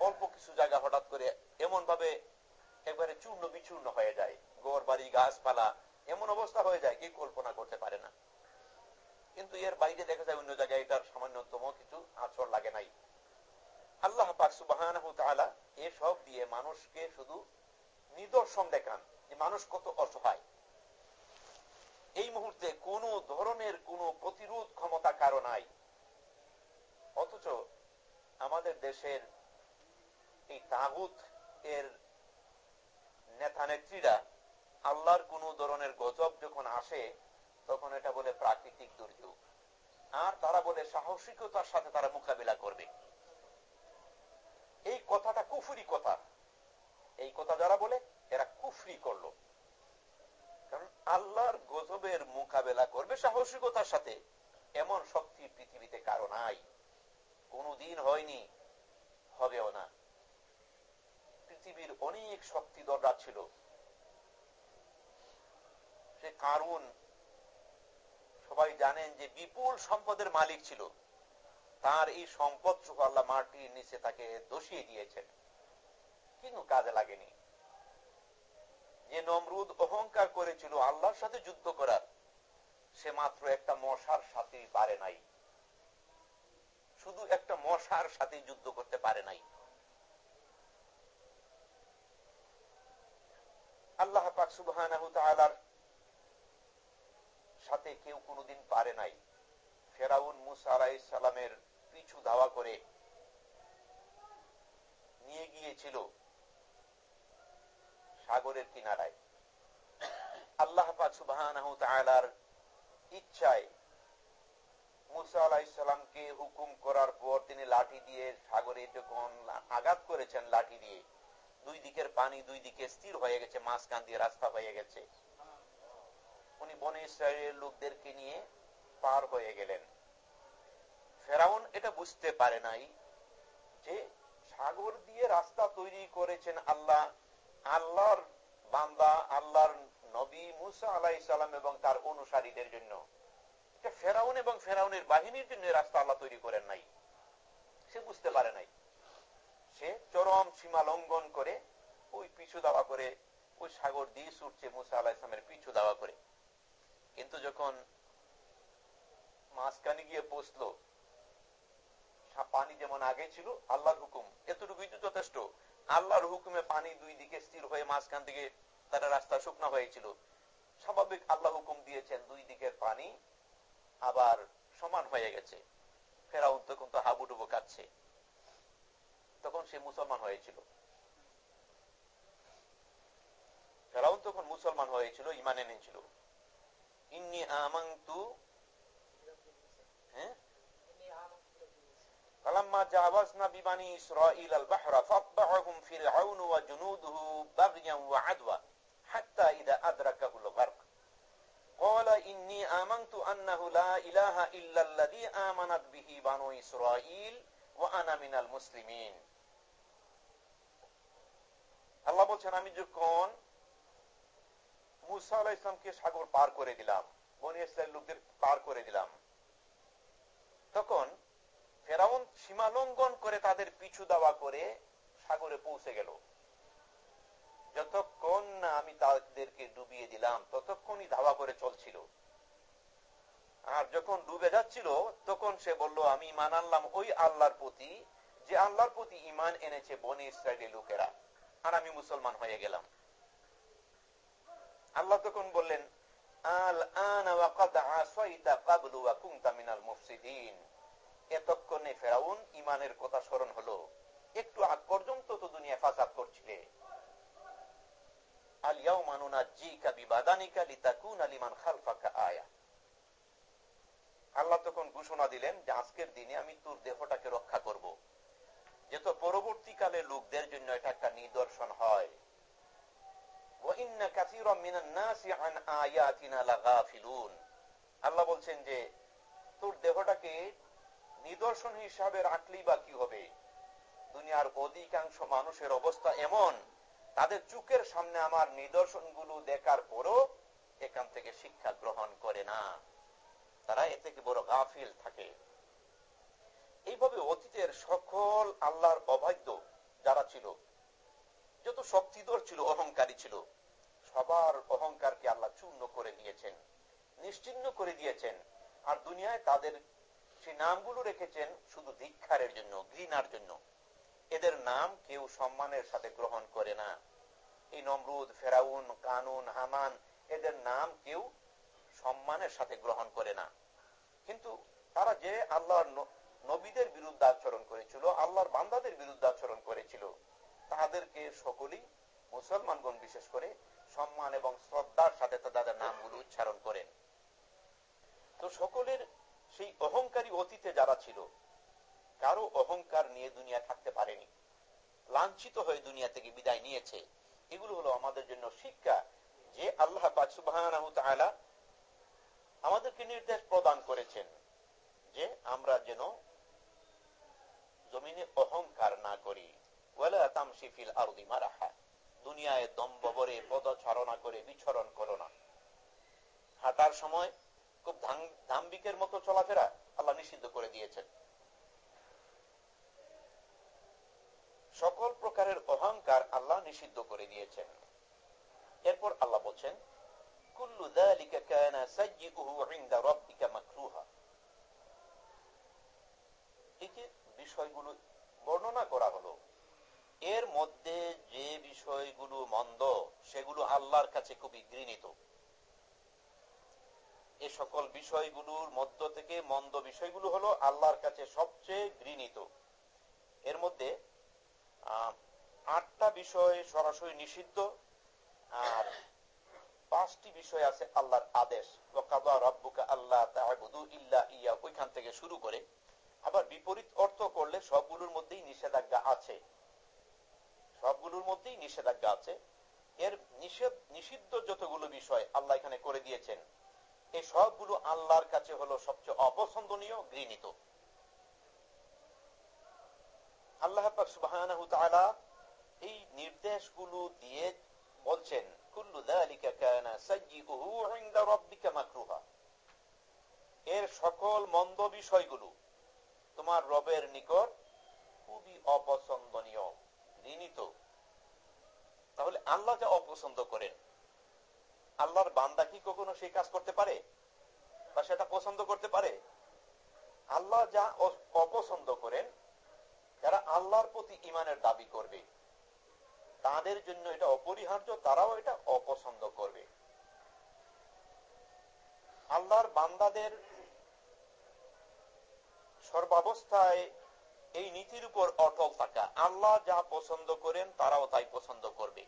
অল্প কিছু জায়গা হঠাৎ করে এমন ভাবে একবারে চূর্ণ বিচূর্ণ হয়ে যায়। গোর বাড়ি গাছপালা, এমন অবস্থা হয়ে যায় কি কল্পনা করতে পারে না। কিন্তু এর বাইরে দেখা যায় অন্য জায়গায় এটার সামান্যতম কিছু আচর লাগে নাই। আল্লাহ পাক সুবাহ এসব দিয়ে মানুষকে শুধু নিদর্শন দেখান যে মানুষ কত অসহায়। এই মুহূর্তে কোন ধরনের কোন প্রতিরোধ ক্ষমতা কারও নাই। অথচ আমাদের দেশের এই তাগুত এর নেতা নেত্রীরা আল্লাহর কোন ধরনের গজব যখন আসে তখন এটা বলে প্রাকৃতিক দুর্যোগ। আর তারা বলে সাহসিকতার সাথে তারা মোকাবিলা করবে। এই কথাটা কুফুরি কথা। এই কথা যারা বলে, এরা কুফরি করল। কারণ আল্লাহর গজবের মোকাবেলা করবে সাহসিকতার সাথে। এমন শক্তি পৃথিবীতে কারও নাই। কোনদিন হয়নি, হবেও না। পৃথিবীর অনেক শক্তি শক্তিধররা ছিল। সে কারণ সবাই জানেন যে বিপুল সম্পদের মালিক ছিল। তার এই সম্পদ আল্লাহ মাটির নিচে তাকে দোষিয়ে দিয়েছেন। কিন্তু কাজে লাগেনি। যে নমরুদ অহংকার করেছিল আল্লাহর সাথে যুদ্ধ করার, সে মাত্র একটা মশার সাথে পারে নাই। শুধু একটা মশার সাথে যুদ্ধ করতে পারে নাই। আল্লাহ পাক সুবাহ সাথে কেউ কোনোদিন পারে নাই। ফেরাউন মুসা সালামের পিছু ধাওয়া করে নিয়ে গিয়েছিল সাগরের কিনারায়। আল্লাহ সুবাহ ইচ্ছায় মুসা আলাহিসাল্লামকে হুকুম করার পর তিনি লাঠি দিয়ে সাগরে যখন আঘাত করেছেন, লাঠি দিয়ে দুই দিকের পানি দুই দিকে স্থির হয়ে গেছে, মাঝখান দিয়ে রাস্তা হয়ে গেছে। উনি বনে ইসরায়েলের লোকদেরকে নিয়ে পার হয়ে গেলেন। ফেরাউন এটা বুঝতে পারে নাই যে সাগর দিয়ে রাস্তা তৈরি করেছেন আল্লাহ। আল্লাহর বান্দা, আল্লাহর নবী মুসা আলাহ ইসলাম এবং তার অনুসারীদের জন্য। এটা ফেরাউন এবং ফেরাউনের বাহিনীর জন্য রাস্তা আল্লাহ তৈরি করেন নাই। সে বুঝতে পারে নাই। সে চরম সীমা লঙ্ঘন করে ওই পিছু দাওয়া করে, ওই সাগর দিয়ে ছুটছে মুসা আলাহ ইসলামের পিছু দাওয়া করে। কিন্তু যখন মাঝখানে গিয়ে পৌঁছলো পানি যেমন আগে ছিল, আল্লাহর হুকুম। এতটুকুই তো যথেষ্ট। আল্লাহর হুকুমে পানি দুই দিকে স্থির হয়ে মাঝখান থেকে তারা রাস্তা শুকনো হয়েছিল। স্বাভাবিক আল্লাহ হুকুম দিয়েছেন, দুই দিকের পানি আবার সমান হয়ে গেছে। ফেরাউন তখন তো হাবুডুবু কাচ্ছে তখন সে মুসলমান হয়েছিল। ফেরাউন তখন মুসলমান হয়েছিল, ইমান এনেছিল। ইন্নি আমান্তু হ্যাঁ فلما جاوزنا ببني إسرائيل البحر فأتبعهم فرعون وجنوده بغيا وعدوى حتى إذا أدركه الغرق قال إني آمنت أنه لا إله إلا الذي آمنت به بنو إسرائيل وأنا من المسلمين আল্লাহ বলছেন আমি যখন মুসা আলাহ ইসলামকে সাগর পার করে দিলাম, বনি ইসরায়েল লোকদের পার করে দিলাম। তখন ফেরাউন সীমালঙ্ঘন করে তাদের পিছু দাওয়া করে সাগরে পৌঁছে গেল। যতক্ষণ না আমি তাদেরকে ডুবিয়ে দিলাম, ততক্ষণই ধাওয়া করে চলছিল। আর যখন ডুবে যাচ্ছিল, তখন সে বলল, আমি ইমান আনলাম ওই আল্লাহর প্রতি, যে আল্লাহর প্রতি ইমান এনেছে বনে ইসরায়েলের লোকেরা। আর আমি মুসলমান হয়ে গেলাম। আল্লাহ তখন বললেন এতক্ষণে ফেরাউন ইমানের কথা স্মরণ হলো। একটু আগ পর্যন্ত তো দুনিয়া করছিলে। আলিয়াউমা নুনাজ্জিকা বিবাদানিকা লিতাকুনা লিমান খালফাকা আয়া। আল্লাহ তখন ঘোষণা দিলেন যে আজকের দিনে আমি তোর দেহটাকে রক্ষা করব। যেত পরবর্তীকালে লোকদের জন্য এটা একটা নিদর্শন হয়। আল্লাহ বলছেন যে, তোর দেহটাকে নিদর্শন হিসাবে রাখলেই বা কি হবে? দুনিয়ার অধিকাংশ মানুষের অবস্থা এমন, তাদের সামনে আমার নিদর্শনগুলো দেখার পরও এখান থেকে শিক্ষা গ্রহণ করে না। তারা এ থেকে বড় গাফিল থাকে। এইভাবে অতীতের সকল আল্লাহর অবাধ্য যারা ছিল যত শক্তিধর ছিল, অহংকারী ছিল। সবার অহংকারকে আল্লাহ চূর্ণ করে দিয়েছেন নিশ্চিন্ন করে দিয়েছেন। আর দুনিয়ায় তাদের সেই নামগুলো রেখেছেন শুধু ধিক্ষারের জন্য, ঘৃণার জন্য। এদের নাম কেউ সম্মানের সাথে গ্রহণ করে না। এই নমরুদ, ফেরাউন, কানুন, হামান, এদের নাম কেউ সম্মানের সাথে গ্রহণ করে না। কিন্তু তারা যে আল্লাহর নবীদের বিরুদ্ধে আচরণ করেছিল, আল্লাহর বান্দাদের বিরুদ্ধে আচরণ করেছিল তাদেরকে সকলেই মুসলমানগণ, বিশেষ করে সম্মান এবং শ্রদ্ধার সাথে তাদের নামগুলো উচ্চারণ করেন। তো সকলের সেই অহংকারী অতীতে যারা ছিল, কারও অহংকার নিয়ে দুনিয়া থাকতে পারেনি। লাঞ্ছিত হয়ে দুনিয়া থেকে বিদায় নিয়েছে। এগুলো হলো আমাদের জন্য শিক্ষা যে আল্লাহ আমাদেরকে নির্দেশ প্রদান করেছেন যে আমরা যেন জমিনে অহংকার না করি। দুনিয়ায় দম্বরে পদচারণা করে বিচরণ করো না। হাঁটার সময় খুব ধাম্বিকের মতো চলাফেরা আল্লাহ নিষিদ্ধ করে দিয়েছেন। সকল প্রকারের অহংকার আল্লাহ নিষিদ্ধ করে দিয়েছেন। এরপর আল্লাহ বলছেন, কুল্লু দালিকা কানা বিষয়গুলো বর্ণনা করা হলো এর মধ্যে যে বিষয়গুলো মন্দ, সেগুলো আল্লাহর কাছে খুবই ঘৃণিত। এ সকল বিষয়গুলোর মধ্য থেকে মন্দ বিষয়গুলো হলো আল্লাহর কাছে সবচেয়ে ঘৃণিত। এর মধ্যে আটটা বিষয় সরাসরি নিষিদ্ধ, আর পাঁচটি বিষয় আছে আল্লাহর আদেশ। রব্বুকা আল্লাহ ইল্লা ইয়া, ওইখান থেকে শুরু করে। আবার বিপরীত অর্থ করলে সবগুলোর মধ্যেই নিষেধাজ্ঞা আছে। সবগুলোর মধ্যেই নিষেধাজ্ঞা আছে। এর নিষেধ, নিষিদ্ধ যতগুলো বিষয় আল্লাহ এখানে করে দিয়েছেন, এই সবগুলো আল্লাহর কাছে হলো সবচেয়ে অপছন্দনীয়, ঘৃণিত। আল্লাহ সুবাহ এই নির্দেশগুলো দিয়ে বলছেন এর সকল মন্দ বিষয়গুলো তোমার রবের নিকট খুবই অপছন্দনীয়। ঘৃণিত তাহলে আল্লাহ যা অপছন্দ করেন, আল্লাহর বান্দা কি কখনো সেই কাজ করতে পারে? বা সেটা পছন্দ করতে পারে? আল্লাহ যা অপছন্দ করেন, যারা আল্লাহর প্রতি ইমানের দাবি করবে, তাদের জন্য এটা অপরিহার্য, তারাও এটা অপছন্দ করবে। আল্লাহর বান্দাদের সর্বাবস্থায় এই নীতির উপর অটল থাকা আল্লাহ যা পছন্দ করেন তারাও তাই পছন্দ করবে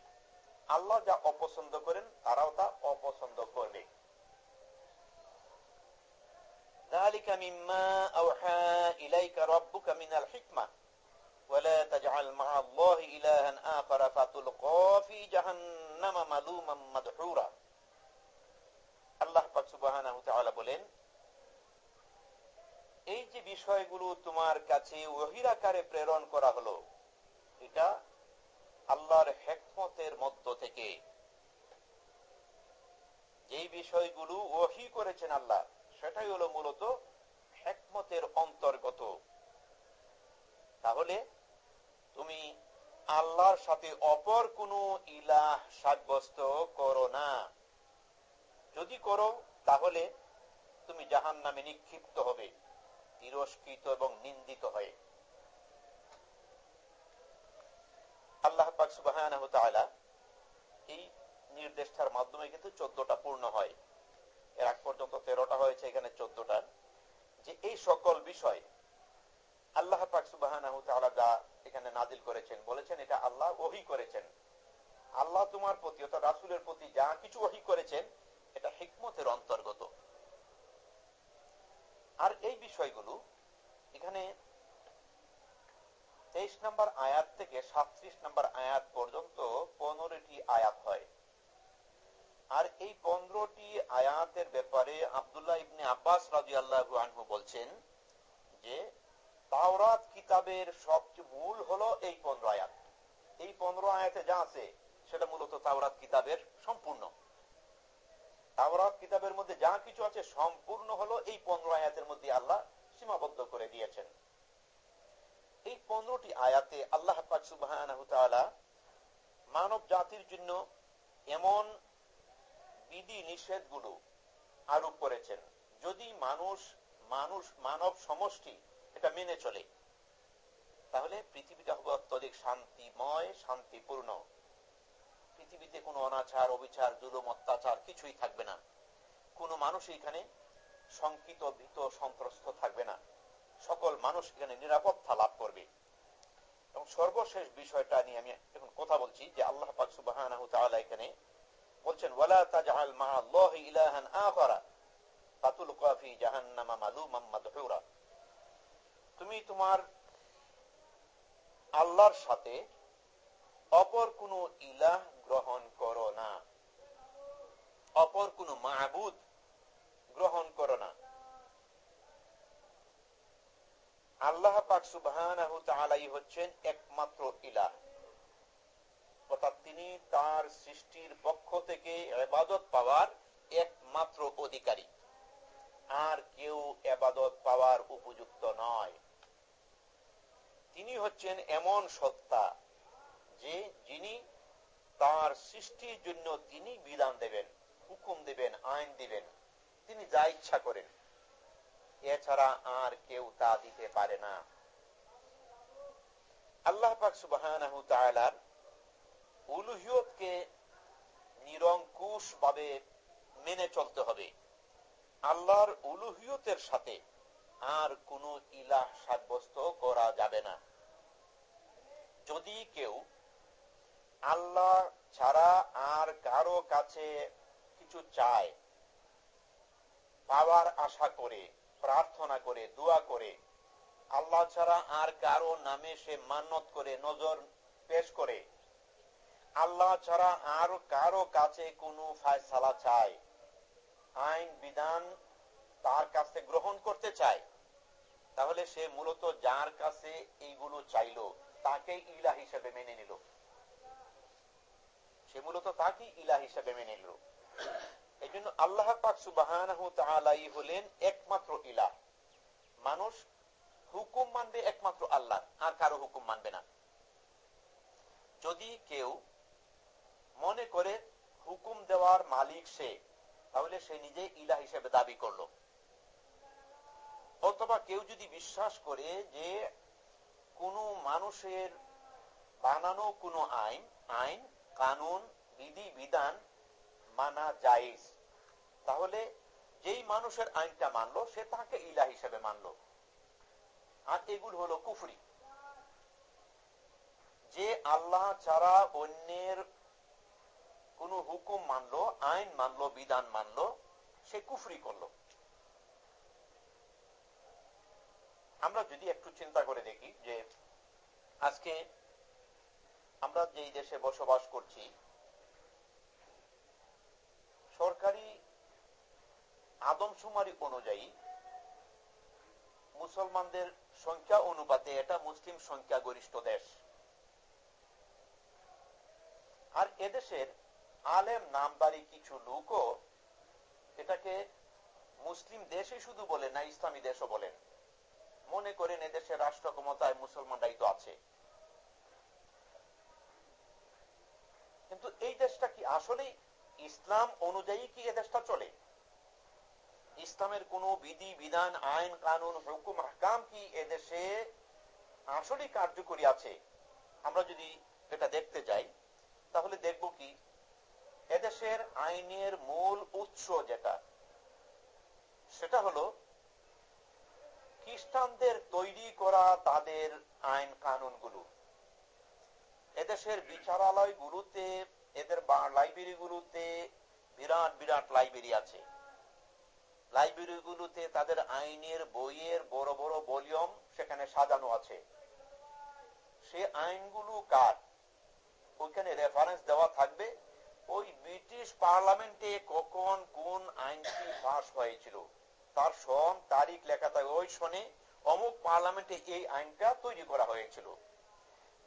আল্লাহ যা অপছন্দ করেন তারাও তা অপছন্দ করবে ذلك مما أوحى إليك ربك من الحكمة ولا تجعل مع الله إلها آخر فتلقى في جهنم ملوما مدحورا আল্লাহ পাক সুবহানাহু তাআলা বলেন এই যে বিষয়গুলো তোমার কাছে ওহির প্রেরণ করা হলো, এটা আল্লাহর হেকমতের মধ্য থেকে। যেই বিষয়গুলো ওহি করেছেন আল্লাহ, সেটাই হলো মূলত হেকমতের অন্তর্গত। তাহলে তুমি আল্লাহর সাথে অপর কোনো ইলাহ সাব্যস্ত করো না। যদি করো, তাহলে তুমি জাহান নামে নিক্ষিপ্ত হবে। তিরস্কৃত এবং নিন্দিত হয়ে। আল্লাহ এই নির্দেশটার মাধ্যমে কিন্তু চোদ্দটা পূর্ণ হয়। এর আগ পর্যন্ত তেরোটা হয়েছে, এখানে চোদ্দটা। যে এই সকল বিষয় আল্লাহ পাক সুবাহ যা এখানে নাজিল করেছেন, বলেছেন এটা আল্লাহ ওহি করেছেন। আল্লাহ তোমার প্রতি অর্থাৎ রাসুলের প্রতি যা কিছু ওহি করেছেন, এটা হিকমতের অন্তর্গত। আর এই বিষয়গুলো এখানে তেইশ নম্বর আয়াত থেকে সাতত্রিশ নম্বর আয়াত পর্যন্ত পনেরোটি আয়াত হয়। আর এই পনেরোটি আয়াতের ব্যাপারে আবদুল্লাহ ইবনে আব্বাস রাজি আল্লাহ আনহু বলছেন যে, তাওরাত কিতাবের সবচেয়ে মূল হলো এই পনেরো আয়াত। এই পনেরো আয়াতে যা আছে, সেটা মূলত তাওরাত কিতাবের সম্পূর্ণ। তাওরাত কিতাবের মধ্যে যা কিছু আছে সম্পূর্ণ হলো এই পনেরো আয়াতের মধ্যে আল্লাহ সীমাবদ্ধ করে দিয়েছেন। এই পনেরোটি আয়াতে আল্লাহ মানব জাতির জন্য এমন বিধি নিষেধগুলো আরোপ করেছেন। যদি মানুষ মানুষ, মানব সমষ্টি এটা মেনে চলে, তাহলে পৃথিবীটা হবে অত্যধিক শান্তিময়, শান্তিপূর্ণ। পৃথিবীতে কোনো অনাচার, অবিচার, জুলুম, অত্যাচার কিছুই থাকবে না। কোনো মানুষ এখানে শঙ্কিত, ভীত, সন্ত্রস্ত থাকবে না। সকল মানুষ এখানে নিরাপত্তা লাভ করবে। এবং সর্বশেষ বিষয়টা নিয়ে আমি এখন কথা বলছি যে আল্লাহ এখানে বলছেন তুমি তোমার আল্লাহর সাথে অপর কোন ইলাহ গ্রহণ করো না। অপর কোন মাহবুদ গ্রহণ করো না। আল্লাহ পাক তাআলাই হচ্ছেন একমাত্র ইলাহ। অর্থাৎ তিনি তার সৃষ্টির পক্ষ থেকে এবাদত পাওয়ার একমাত্র অধিকারী। আর কেউ এবাদত পাওয়ার উপযুক্ত নয়। তিনি হচ্ছেন এমন সত্তা যে যিনি তার সৃষ্টির জন্য তিনি বিধান দেবেন, হুকুম দেবেন, আইন দিবেন। তিনি যা ইচ্ছা করেন। এছাড়া আর কেউ তা দিতে পারে না। আল্লাহ পাক সুবাহ উলুহিয়তকে নিরঙ্কুশ ভাবে মেনে চলতে হবে। আল্লাহর উলুহিয়তের সাথে আর কোন ইলাহ সাব্যস্ত করা যাবে না। যদি কেউ আল্লাহ ছাড়া আর কারও কাছে কিছু চায়। পাওয়ার আশা করে, প্রার্থনা করে, দোয়া করে। আল্লাহ ছাড়া আর কারও নামে সে মান্নত করে, নজর পেশ করে। আল্লাহ ছাড়া আর কারও কাছে কোনো ফায়সালা চায়। আইন, বিধান তার কাছে গ্রহণ করতে চায়। তাহলে সে মূলত যার কাছে এইগুলো চাইল তাকে ইলা হিসেবে মেনে নিল। সে মূলত তাকে ইলা হিসেবে মেনে নিল। এই জন্য আল্লাহ পাক হলেন একমাত্র ইলা মানুষ হুকুম মানবে একমাত্র আল্লাহ, আর কারও হুকুম মানবে না। যদি কেউ মনে করে হুকুম দেওয়ার মালিক সে, তাহলে সে নিজে ইলা হিসেবে দাবি করল। অথবা কেউ যদি বিশ্বাস করে যে কোন মানুষের বানানো কোন আইন আইন কানুন, বিধি, বিধান মানা জায়েজ। তাহলে যেই মানুষের আইনটা মানলো, সে তাকে ইলা হিসেবে মানলো। আর এগুলো হলো কুফরি। যে আল্লাহ ছাড়া অন্যের কোন হুকুম মানলো, আইন মানলো, বিধান মানলো, সে কুফরি করল। আমরা যদি একটু চিন্তা করে দেখি যে আজকে আমরা যেই দেশে বসবাস করছি, সরকারি আদমশুমারি অনুযায়ী মুসলমানদের সংখ্যা অনুপাতে এটা মুসলিম সংখ্যা গরিষ্ঠ দেশ। আর এদেশের আলেম নামদারি কিছু লোকও এটাকে মুসলিম দেশে শুধু বলে না, ইসলামী দেশও বলেন মনে করেন এদেশের রাষ্ট্র ক্ষমতায় মুসলমানরাই তো আছে। কিন্তু এই দেশটা কি আসলে ইসলাম অনুযায়ী কি এ দেশটা চলে? ইসলামের কোন বিধি, বিধান, আইন, কানুন, হুকুম হাকাম কি এদেশে আসলে কার্যকরী আছে? আমরা যদি এটা দেখতে যাই, তাহলে দেখব কি এদেশের আইনের মূল উৎস যেটা, সেটা হলো খ্রিস্টানদের তৈরি করা তাদের আইন কানুনগুলো। এদেশের বিচারালয় গুলোতে এদের লাইব্রেরি গুলোতে বিরাট বিরাট লাইব্রেরি আছে। লাইব্রেরি গুলোতে তাদের আইনের বইয়ের বড় বড় ভলিউম সেখানে সাজানো আছে। সে আইনগুলো কার? ওইখানে রেফারেন্স দেওয়া থাকবে। ওই ব্রিটিশ পার্লামেন্টে কখন কোন আইনটি পাশ হয়েছিল, তার সন, তারিখ, লেখা থাকে, ওই সনে অমুক পার্লামেন্টে এই আইনটা তৈরি করা হয়েছিল।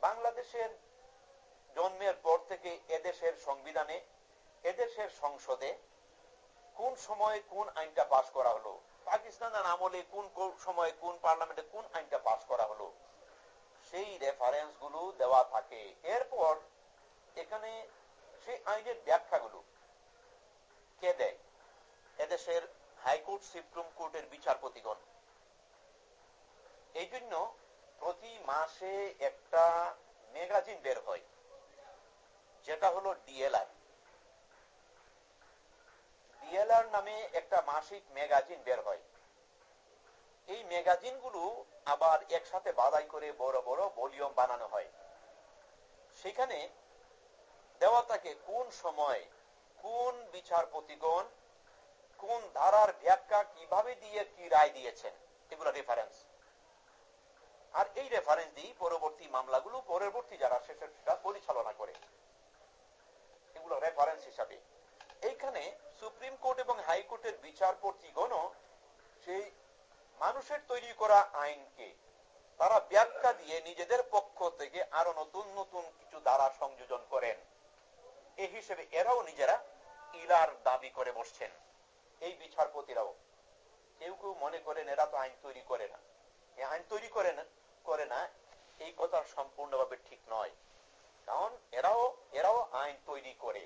বাংলাদেশের জন্মের পর থেকে এদেশের সংবিধানে, এদেশের সংসদে কোন সময়ে কোন আইনটা পাশ করা হলো, পাকিস্তানের আমলে কোন সময়ে কোন পার্লামেন্টে কোন আইনটা পাশ করা হলো, সেই রেফারেন্সগুলো দেওয়া থাকে। এরপর এখানে সেই আইনের ব্যাখ্যাগুলো কে দেয়? এদেশের হাইকোর্ট, সুপ্রিম কোর্টের বিচারপতিগণ। এই জন্য প্রতি মাসে একটা ম্যাগাজিন বের হয়। যেটা হলো ডিএলআর ডিএলআর নামে একটা মাসিক ম্যাগাজিন বের হয়। এই ম্যাগাজিনগুলো আবার একসাথে বাদাই করে বড় বড় ভলিউম বানানো হয়। সেখানে দেওয়া থাকে কোন সময় কোন বিচারপতিগণ কোন ধারার ব্যাখ্যা কীভাবে দিয়ে কি রায় দিয়েছেন, এগুলো রেফারেন্স আর এই রেফারেন্স দিয়ে পরবর্তী মামলাগুলো পরবর্তী যারা সেটা পরিচালনা করে। এগুলো রেফারেন্স হিসাবে এইখানে সুপ্রিম কোর্ট এবং হাইকোর্টের বিচারপতিগণ সেই মানুষের তৈরি করা আইনকে তারা ব্যাখ্যা দিয়ে নিজেদের পক্ষ থেকে আরও নতুন নতুন কিছু দ্বারা সংযোজন করেন। এই হিসেবে এরাও নিজেরা ইলার দাবি করে বসছেন। এই বিচারপতিরাও। কেউ কেউ মনে করেন এরা তো আইন তৈরি করে না। আইন তৈরি করে না করে না, এই কথা সম্পূর্ণভাবে ঠিক নয়। কারণ এরাও এরাও আইন তৈরি করে।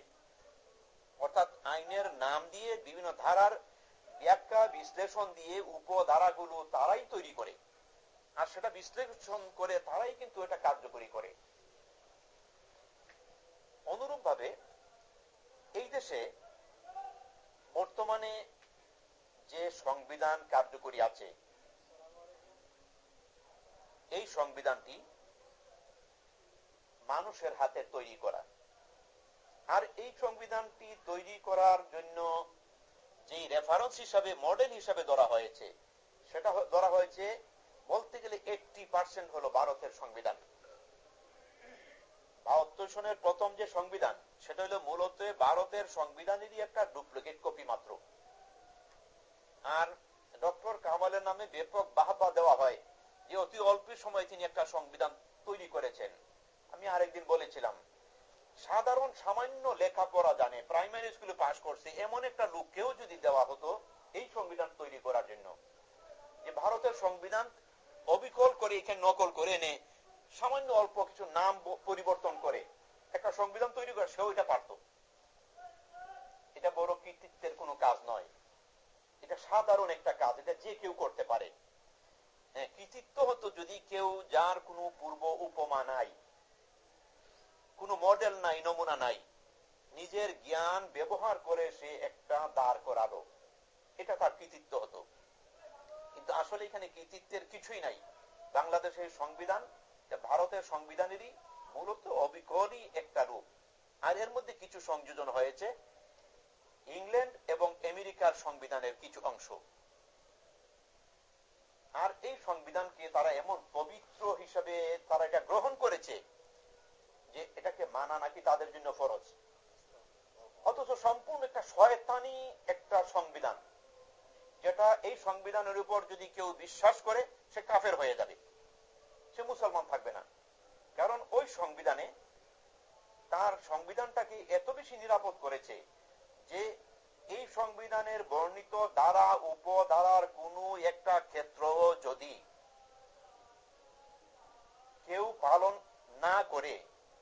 অর্থাৎ আইনের নাম দিয়ে বিভিন্ন ধারার ব্যাখ্যা, বিশ্লেষণ দিয়ে উপধারাগুলো তারাই তৈরি করে। আর সেটা বিশ্লেষণ করে তারাই কিন্তু এটা কার্যকরী করে। অনুরূপ ভাবে এই দেশে বর্তমানে যে সংবিধান কার্যকরী আছে, এই সংবিধানটি মানুষের হাতে তৈরি করা। আর এই সংবিধানটি তৈরি করার জন্য যে রেফারেন্স হিসাবে মডেল হিসাবে ধরা হয়েছে, সেটা ধরা হয়েছে, বলতে গেলে এইটটি পার্সেন্ট হলো ভারতের সংবিধান। সনের প্রথম যে সংবিধান, সেটা হলো মূলত ভারতের সংবিধানেরই একটা ডুপ্লিকেট কপি মাত্র। আর ডক্টর কামালের নামে ব্যাপক বাহবা দেওয়া হয় যে অতি অল্প সময় তিনি একটা সংবিধান তৈরি করেছেন। আমি আরেকদিন বলেছিলাম, সাধারণ সামান্য লেখাপড়া জানে প্রাইমারি স্কুলে পাশ করছে, এমন একটা লোককেও যদি দেওয়া হতো এই সংবিধান তৈরি করার জন্য। যে ভারতের সংবিধান অবিকল করে এখানে নকল করে এনে সামান্য অল্প কিছু নাম পরিবর্তন করে একটা সংবিধান তৈরি করে, সেও এটা পারত। এটা বড় কৃতিত্বের কোনো কাজ নয়। এটা সাধারণ একটা কাজ, এটা যে কেউ করতে পারে। হ্যাঁ কৃতিত্ব হতো যদি কেউ যার কোনো পূর্ব উপমা নাই কোনো মডেল নাই, নমুনা নাই। নিজের জ্ঞান ব্যবহার করে সে একটা দাঁড় করালো। এটা তার কৃতিত্ব হতো। কিন্তু আসলে এখানে কৃতিত্বের কিছুই নাই। বাংলাদেশের সংবিধান ভারতের সংবিধানেরই মূলত অবিকলই একটা রূপ। আর এর মধ্যে কিছু সংযোজন হয়েছে। ইংল্যান্ড এবং আমেরিকার সংবিধানের কিছু অংশ। আর এই সংবিধানকে তারা এমন পবিত্র হিসাবে তারা এটা গ্রহণ করেছে যে এটাকে মানা নাকি তাদের জন্য ফরজ? অথচ সম্পূর্ণ একটা শয়তানি একটা সংবিধান, যেটা এই সংবিধানের উপর যদি কেউ বিশ্বাস করে, সে কাফের হয়ে যাবে। সে মুসলমান থাকবে না। কারণ ওই সংবিধানে তার সংবিধানটাকে এত বেশি নিরাপদ করেছে যে এই সংবিধানের বর্ণিত দ্বারা, উপদ্বারার কোন একটা ক্ষেত্র যদি কেউ পালন না করে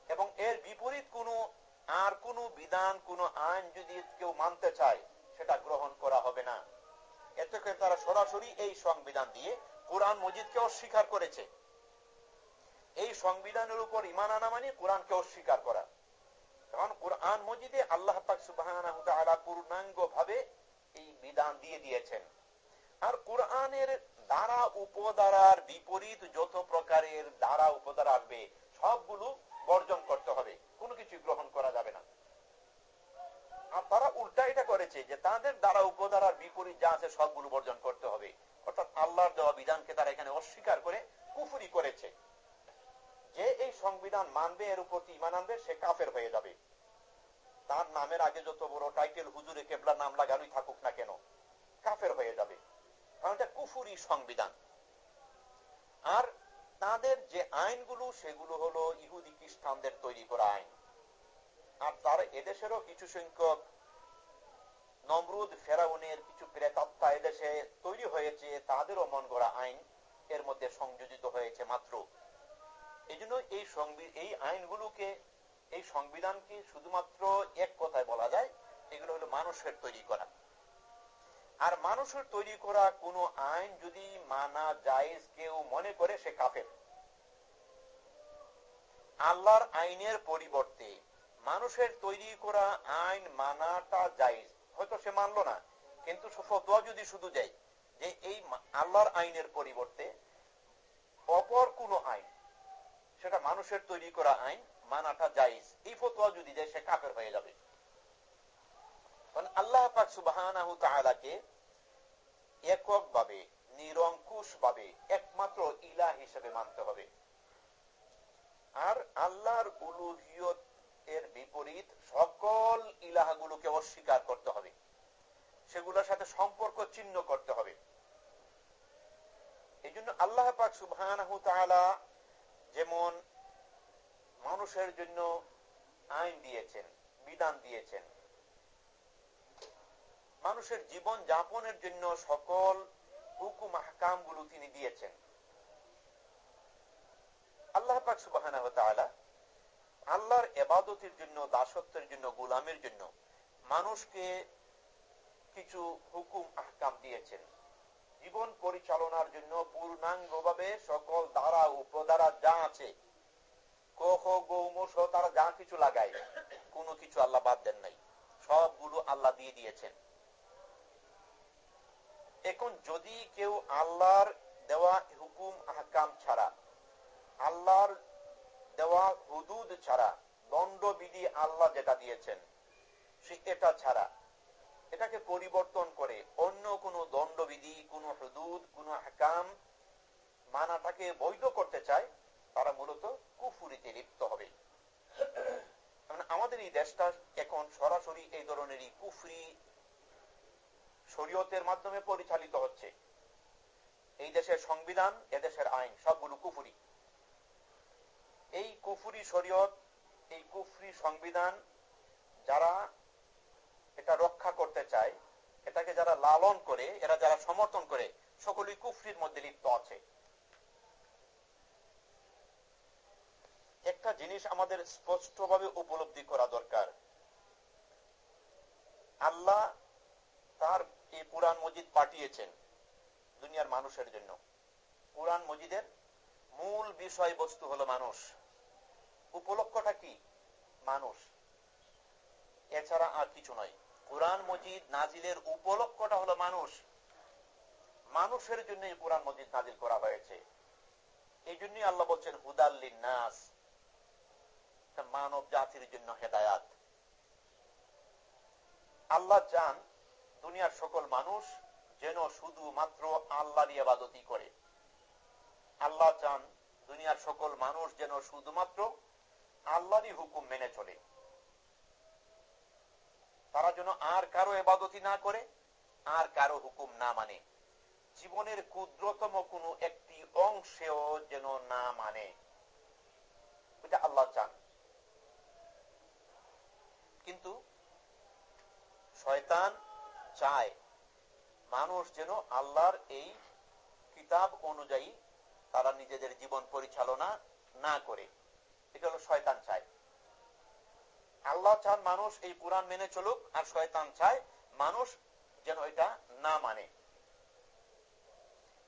এবং এর বিপরীত কোনো আর কোন বিধান, কোন আইন যদি কেউ মানতে চায়, সেটা গ্রহণ করা হবে না। এতে তারা সরাসরি এই সংবিধান দিয়ে কোরআন মজিদকে অস্বীকার করেছে। এই সংবিধানের উপর ইমান আনা মানে কোরআনকে অস্বীকার করা। কারণ কোরআন মজিদে আল্লাহ পাক সুবাহ পূর্ণাঙ্গ ভাবে এই বিধান দিয়ে দিয়েছেন। আর কোরআনের দ্বারা, উপদ্বারার বিপরীত যত প্রকারের দ্বারা, উপদ্বারা আসবে, সবগুলো বর্জন করতে হবে। কোনো কিছু গ্রহণ করা যাবে না। আর তারা উল্টা এটা করেছে যে তাদের দ্বারা, উপদ্বারার বিপরীত যা আছে সবগুলো বর্জন করতে হবে। অর্থাৎ আল্লাহর দেওয়া বিধানকে তারা এখানে অস্বীকার করে কুফুরি করেছে। যে এই সংবিধান মানবে, এর উপর ইমান আনবে, সে কাফের হয়ে যাবে। তার নামের আগে যত বড় টাইটেল হুজুরে কেবলা নাম লাগানোই থাকুক না কেন, কাফের হয়ে যাবে। কারণ এটা কুফুরি সংবিধান। আর তাদের যে আইনগুলো, সেগুলো হলো ইহুদি খ্রিস্টানদের তৈরি করা আইন। আর তার এদেশেরও কিছু সংখ্যক নমরুদ, ফেরাউনের কিছু প্রেতাত্মা এদেশে তৈরি হয়েছে, তাদেরও মন গড়া আইন এর মধ্যে সংযোজিত হয়েছে মাত্র। এই জন্য এই এই আইনগুলোকে, এই সংবিধানকে শুধুমাত্র এক কথায় বলা যায়, এগুলো হলো মানুষের তৈরি করা। আর মানুষের তৈরি করা কোন আইন যদি মানা যায়, কেউ মনে করে সে কাফের। আল্লাহর আইনের পরিবর্তে মানুষের তৈরি করা আইন মানাটা যায় হয়তো সে মানলো না, কিন্তু ফতোয়া যদি শুধু যায় যে এই আল্লাহর আইনের পরিবর্তে অপর কোন আইন, সেটা মানুষের তৈরি করা আইন মানাটা জাইজ এই ফতোয়া যদি যায় সে কাফের হয়ে যাবে। আল্লাহ পাক সুবাহ একক ভাবে নিরঙ্কুশ ভাবে একমাত্র ইলা হিসেবে মানতে হবে। আর আল্লাহর এর বিপরীত সকল ইলাহাগুলোকে অস্বীকার করতে হবে। সেগুলোর সাথে সম্পর্ক চিহ্ন করতে হবে। এই জন্য আল্লাহ পাক সুবাহ যেমন মানুষের জন্য আইন দিয়েছেন, বিধান দিয়েছেন মানুষের জীবন যাপনের জন্য সকল হুকুম হাকামগুলো তিনি দিয়েছেন। আল্লাহ পাক সুবাহ আল্লাহর এবাদতের জন্য, দাসত্বের জন্য, গোলামের জন্য মানুষকে কিছু হুকুম, আহকাম দিয়েছেন। জীবন পরিচালনার জন্য পূর্ণাঙ্গভাবে সকল দ্বারা উপদ্বারা যা আছে, কহ গৌমস তারা যা কিছু লাগায়, কোনো কিছু আল্লাহ বাদ দেন নাই। সবগুলো আল্লাহ দিয়ে দিয়েছেন। এখন যদি কেউ আল্লাহর দেওয়া হুকুম, আহকাম ছাড়া, আল্লাহর দেওয়া হুদুদ ছাড়া, দণ্ডবিধি আল্লাহ যেটা দিয়েছেন এটা ছাড়া, এটাকে পরিবর্তন করে অন্য কোন দণ্ডবিধি, কোন হুদুদ, কোন হাকাম মানাটাকে বৈধ করতে চায়, তারা মূলত কুফুরিতে লিপ্ত হবে। আমাদের এই দেশটা এখন সরাসরি এই ধরনেরই কুফরি শরীয়তের মাধ্যমে পরিচালিত হচ্ছে। এই দেশের সংবিধান, এদেশের আইন, সবগুলো কুফুরি। এই কুফুরি শরীয়ত, এই কুফরি সংবিধান যারা এটা রক্ষা করতে চায়, এটাকে যারা লালন করে, এরা যারা সমর্থন করে, সকলেই কুফরির মধ্যে লিপ্ত আছে। একটা জিনিস আমাদের স্পষ্টভাবে উপলব্ধি করা দরকার। আল্লাহ তার এই কোরআন মজিদ পাঠিয়েছেন দুনিয়ার মানুষের জন্য। কোরআন মজিদের মূল বিষয়বস্তু হলো মানুষ। উপলক্ষটা কি? মানুষ। এছাড়া আর কিছু নয়। কোরআন মজিদ নাজিলের উপলক্ষটা হলো মানুষ। মানুষের জন্য কোরআন মজিদ নাজিল করা হয়েছে। এই জন্যই আল্লাহ বলছেন হুদাল্লিন নাস মানব জাতির জন্য হেদায়াত। আল্লাহ চান দুনিয়ার সকল মানুষ যেন শুধুমাত্র আল্লাহর আবাদতি করে। আল্লাহ চান দুনিয়ার সকল মানুষ যেন শুধুমাত্র আল্লাহরই হুকুম মেনে চলে। তারা যেন আর কারও এবাদতি না করে, আর কারও হুকুম না মানে। জীবনের ক্ষুদ্রতম কোন একটি অংশেও যেন না মানে। এটা আল্লাহ চান। কিন্তু শয়তান চায়। মানুষ যেন আল্লাহর এই কিতাব অনুযায়ী তারা নিজেদের জীবন পরিচালনা না করে। এটা হলো শয়তান চায়। আল্লাহ চান মানুষ এই কোরআন মেনে চলুক আর শয়তান চায় মানুষ যেন এটা না মানে।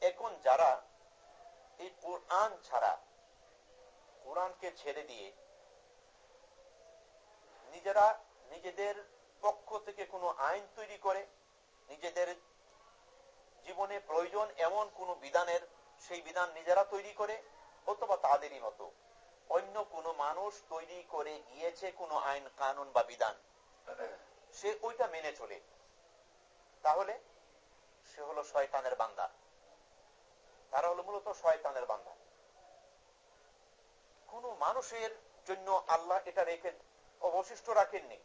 এখন যারা এই কোরআন ছাড়া কোরআনকে ছেড়ে দিয়ে নিজেরা নিজেদের পক্ষ থেকে কোনো আইন তৈরি করে নিজেদের জীবনে প্রয়োজন এমন কোন বিধানের, সেই বিধান নিজেরা তৈরি করে, অথবা তাদেরই মতো। অন্য কোন মানুষ তৈরি করে গিয়েছে কোনো আইন, কানুন বা বিধান। সে ওইটা মেনে চলে। তাহলে সে হলো শয়তানের বান্দা। তারা হলো মূলত শয়তানের বান্দা। কোন মানুষের জন্য আল্লাহ এটা রেখে অবশিষ্ট রাখেননি।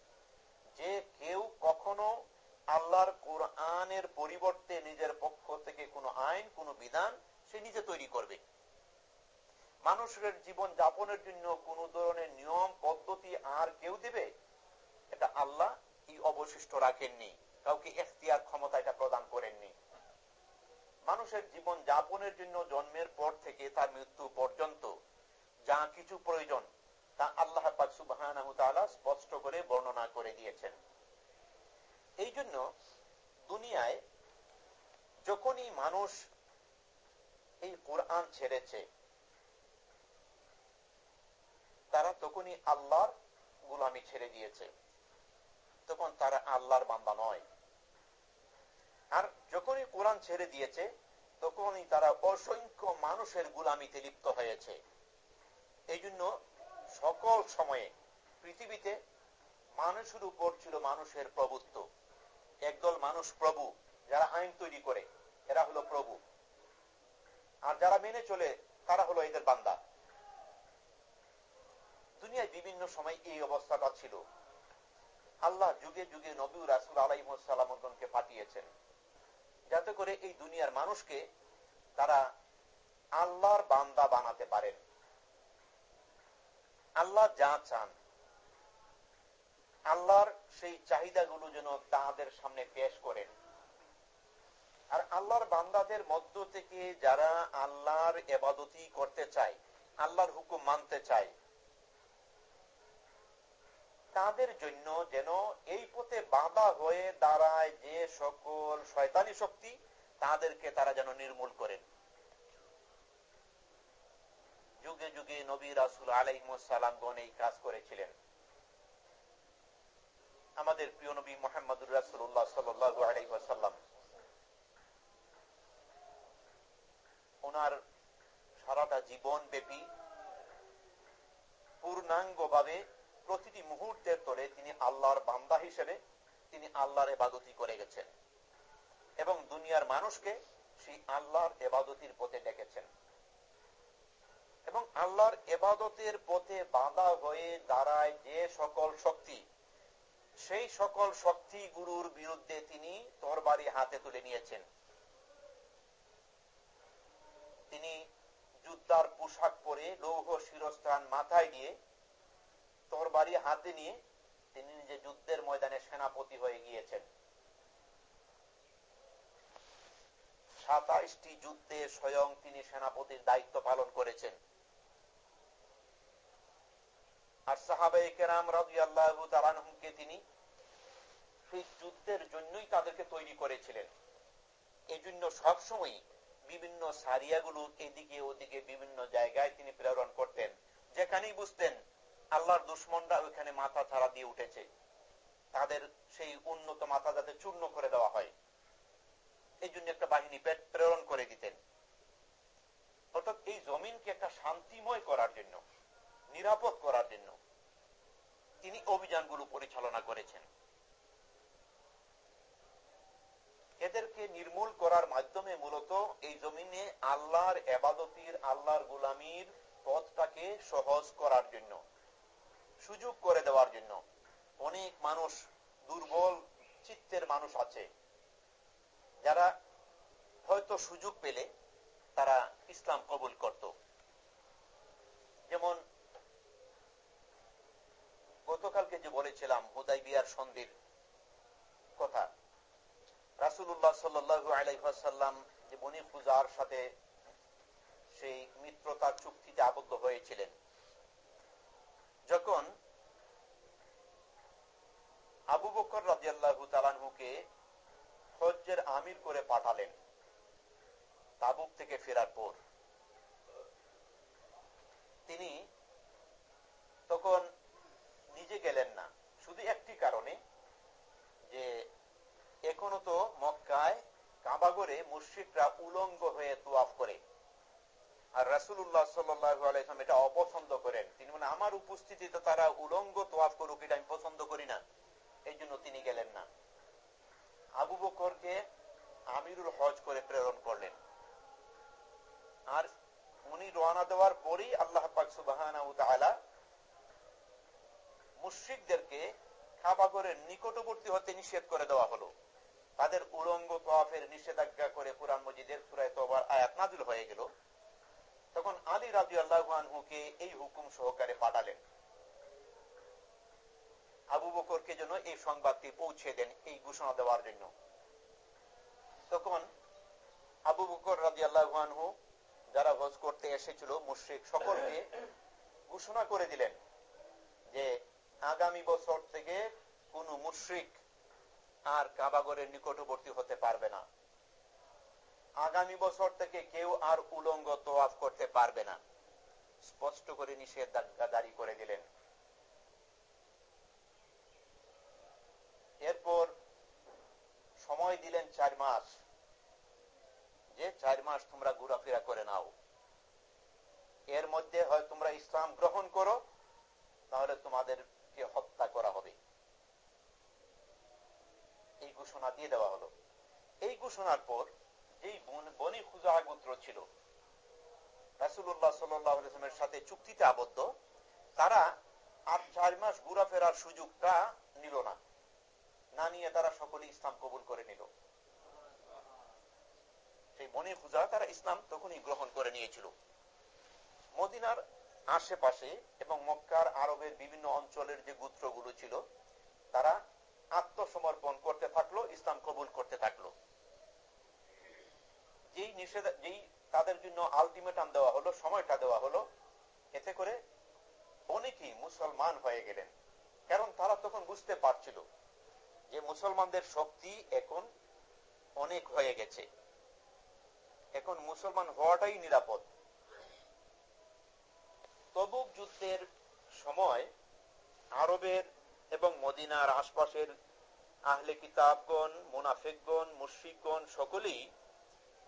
যে কেউ কখনো আল্লাহর কোরআনের পরিবর্তে নিজের পক্ষ থেকে কোনো আইন, কোনো বিধান সে নিজে তৈরি করবে। মানুষের জীবন যাপনের জন্য কোন ধরনের নিয়ম, পদ্ধতি আর কেউ দেবে? এটা আল্লাহ এই অবশিষ্ট রাখেননি। কাউকে এখতিয়ার ক্ষমতা এটা প্রদান করেননি। মানুষের জীবন যাপনের জন্য জন্মের পর থেকে তার মৃত্যু পর্যন্ত যা কিছু প্রয়োজন তা আল্লাহ সুবাহ স্পষ্ট করে বর্ণনা করে দিয়েছেন। এই জন্য দুনিয়ায় যখনই মানুষ এই কোরআন ছেড়েছে, তারা তখনই আল্লাহর গুলামি ছেড়ে দিয়েছে। তখন তারা আল্লাহর বান্দা নয়। আর যখনই কোরআন ছেড়ে দিয়েছে, তখনই তারা অসংখ্য মানুষের গুলামিতে লিপ্ত হয়েছে। এই জন্য সকল সময়ে পৃথিবীতে মানুষের উপর ছিল মানুষের প্রভুত্ব। একদল মানুষ প্রভু, যারা আইন তৈরি করে, এরা হলো প্রভু। আর যারা মেনে চলে, তারা হলো এদের বান্দা। দুনিয়ায় বিভিন্ন সময় এই অবস্থাটা ছিল। আল্লাহ যুগে যুগে নবী রাসুল আলাইসালামকে পাঠিয়েছেন। যাতে করে এই দুনিয়ার মানুষকে তারা আল্লাহর বান্দা বানাতে পারেন। আল্লাহ যা চান আল্লাহর সেই চাহিদাগুলো যেন তাদের সামনে পেশ করেন। আর আল্লাহর বান্দাদের মধ্য থেকে যারা আল্লাহর এবাদতি করতে চায়, আল্লাহর হুকুম মানতে চায়, তাদের জন্য যেন এই পথে বাধা হয়ে দাঁড়ায় যে সকল শয়তানি শক্তি, তাদেরকে তারা যেন নির্মূল করেন। যুগে যুগে নবী রাসুল আলাইসালামগণ এই কাজ করেছিলেন। আমাদের প্রিয় নবী মোহাম্মদুর রাসুল্লাহ সাল্লাম ওনার সারাটা জীবন ব্যাপী পূর্ণাঙ্গ ভাবে প্রতিটি মুহূর্তের তরে তিনি আল্লাহর বান্দা হিসেবে তিনি আল্লাহর এবাদতি করে গেছেন এবং দুনিয়ার মানুষকে সেই আল্লাহর এবাদতির পথে ডেকেছেন। এবং আল্লাহর এবাদতের পথে বাধা হয়ে দাঁড়ায় যে সকল শক্তি সেই সকল শক্তি গুরুর বিরুদ্ধে তিনি তরবারি হাতে তুলে নিয়েছেন। তিনি যুদ্ধার পোশাক পরে লৌহ শিরস্থান মাথায় দিয়ে তরবারি হাতে নিয়ে তিনি নিজে যুদ্ধের ময়দানে সেনাপতি হয়ে গিয়েছেন। সাতাইশটি যুদ্ধে স্বয়ং তিনি সেনাপতির দায়িত্ব পালন করেছেন। আর সাহাবাই কেরাম রাজু আল্লাহ তিনি সেই যুদ্ধের জন্যই তাদেরকে তৈরি করেছিলেন। এই জন্য সবসময় বিভিন্ন সারিয়াগুলো এদিকে ওদিকে বিভিন্ন জায়গায় তিনি প্রেরণ করতেন। যেখানেই বুঝতেন আল্লাহর দুশ্মনরা ওইখানে মাথা ছাড়া দিয়ে উঠেছে। তাদের সেই উন্নত মাথা যাতে চূর্ণ করে দেওয়া হয়। এই জন্য একটা বাহিনী প্রেরণ করে দিতেন। অর্থাৎ এই জমিনকে একটা শান্তিময় করার জন্য, নিরাপদ করার জন্য তিনি অভিযানগুলো পরিচালনা করেছেন। এদেরকে নির্মূল করার মাধ্যমে মূলত এই জমিনে আল্লাহর এবাদতির, আল্লাহর গুলামির পথটাকে সহজ করার জন্য, সুযোগ করে দেওয়ার জন্য অনেক মানুষ, দুর্বল চিত্তের মানুষ আছে। যারা হয়তো সুযোগ পেলে তারা ইসলাম কবুল করত। যেমন গতকালকে যে বলেছিলাম, হুদাই বিয়ার সন্ধির কথা। রাসুল্লাহ সাল্লু আলাইসাল্লাম যে বনি পূজার সাথে সেই মিত্রতার চুক্তিতে আবদ্ধ হয়েছিলেন। যখন আবু বকর রাজিয়াল্লাহু তালানহুকে হজ্জের আমির করে পাঠালেন, তাবুক থেকে ফেরার পর। তিনি তখন নিজে গেলেন না। শুধু একটি কারণে, যে এখনও তো মক্কায় কাবাগরে মুশ্রিকরা উলঙ্গ হয়ে তোয়াফ করে। আর রাসুল্লাহ সাল্লাম এটা অপছন্দ করেন। তিনি মানে আমার উপস্থিতিতে তারা উলঙ্গ তোয়াফ করুক, এটা আমি পছন্দ করি না। এই জন্য তিনি গেলেন না। আবু বকরকে আমিরুল হজ করে প্রেরণ করলেন। আর উনি রওনা দেওয়ার পরেই আল্লাহ পাক সুবাহ মুশ্রিকদেরকে খাবাগরের নিকটবর্তী হতে নিষেধ করে দেওয়া হলো। তাদের উলঙ্গ তোয়াফের নিষেধাজ্ঞা করে কোরআন মজিদের সুরায় তোবার আয়াত নাজিল হয়ে গেল। তখন আলী রাজু আল্লাহকে এই হুকুম সহকারে পাঠালেন। আবু বকরকে যেন এই সংবাদটি পৌঁছে দেন এই ঘোষণা দেওয়ার জন্য। তখন আবু বকর রাজি আল্লাহু যারা হজ করতে এসেছিল, মুশ্রিক সকলকে ঘোষণা করে দিলেন যে আগামী বছর থেকে কোন মুশ্রিক আর কাবাগরের নিকটবর্তী হতে পারবে না। আগামী বছর থেকে কেউ আর উলঙ্গ তোয়াফ করতে পারবে না। স্পষ্ট করে নিষেধাজ্ঞা জারি করে দিলেন। এরপর সময় দিলেন চার মাস। যে চার মাস তোমরা ঘোরাফেরা করে নাও। এর মধ্যে হয় তোমরা ইসলাম গ্রহণ করো, তাহলে তোমাদেরকে হত্যা করা হবে। এই ঘোষণা দিয়ে দেওয়া হলো। এই ঘোষণার পর যেই বনি খুজা গোত্র ছিল রাসুল্লাহ সাল্লামের সাথে চুক্তিতে আবদ্ধ, তারা আর চার মাস ঘোরাফেরার সুযোগটা নিল না। না নিয়ে তারা সকলে ইসলাম কবুল করে নিল। সেই বনি খুজা তারা ইসলাম তখনই গ্রহণ করে নিয়েছিল। মদিনার আশেপাশে এবং মক্কার আরবের বিভিন্ন অঞ্চলের যে গোত্রগুলো ছিল, তারা আত্মসমর্পণ করতে থাকল, ইসলাম কবুল করতে থাকল। যেই নিষেধ, যেই তাদের জন্য আলটিমেটাম দেওয়া হলো, সময়টা দেওয়া হলো, এতে করে অনেকেই মুসলমান হয়ে গেলেন। কারণ তারা তখন বুঝতে পারছিল যে মুসলমানদের শক্তি এখন অনেক হয়ে গেছে। এখন মুসলমান হওয়াটাই নিরাপদ। তবুক যুদ্ধের সময় আরবের এবং মদিনার আশপাশের আহলে কিতাবগণ, মুনাফেকগণ মুশ্রিকগণ সকলেই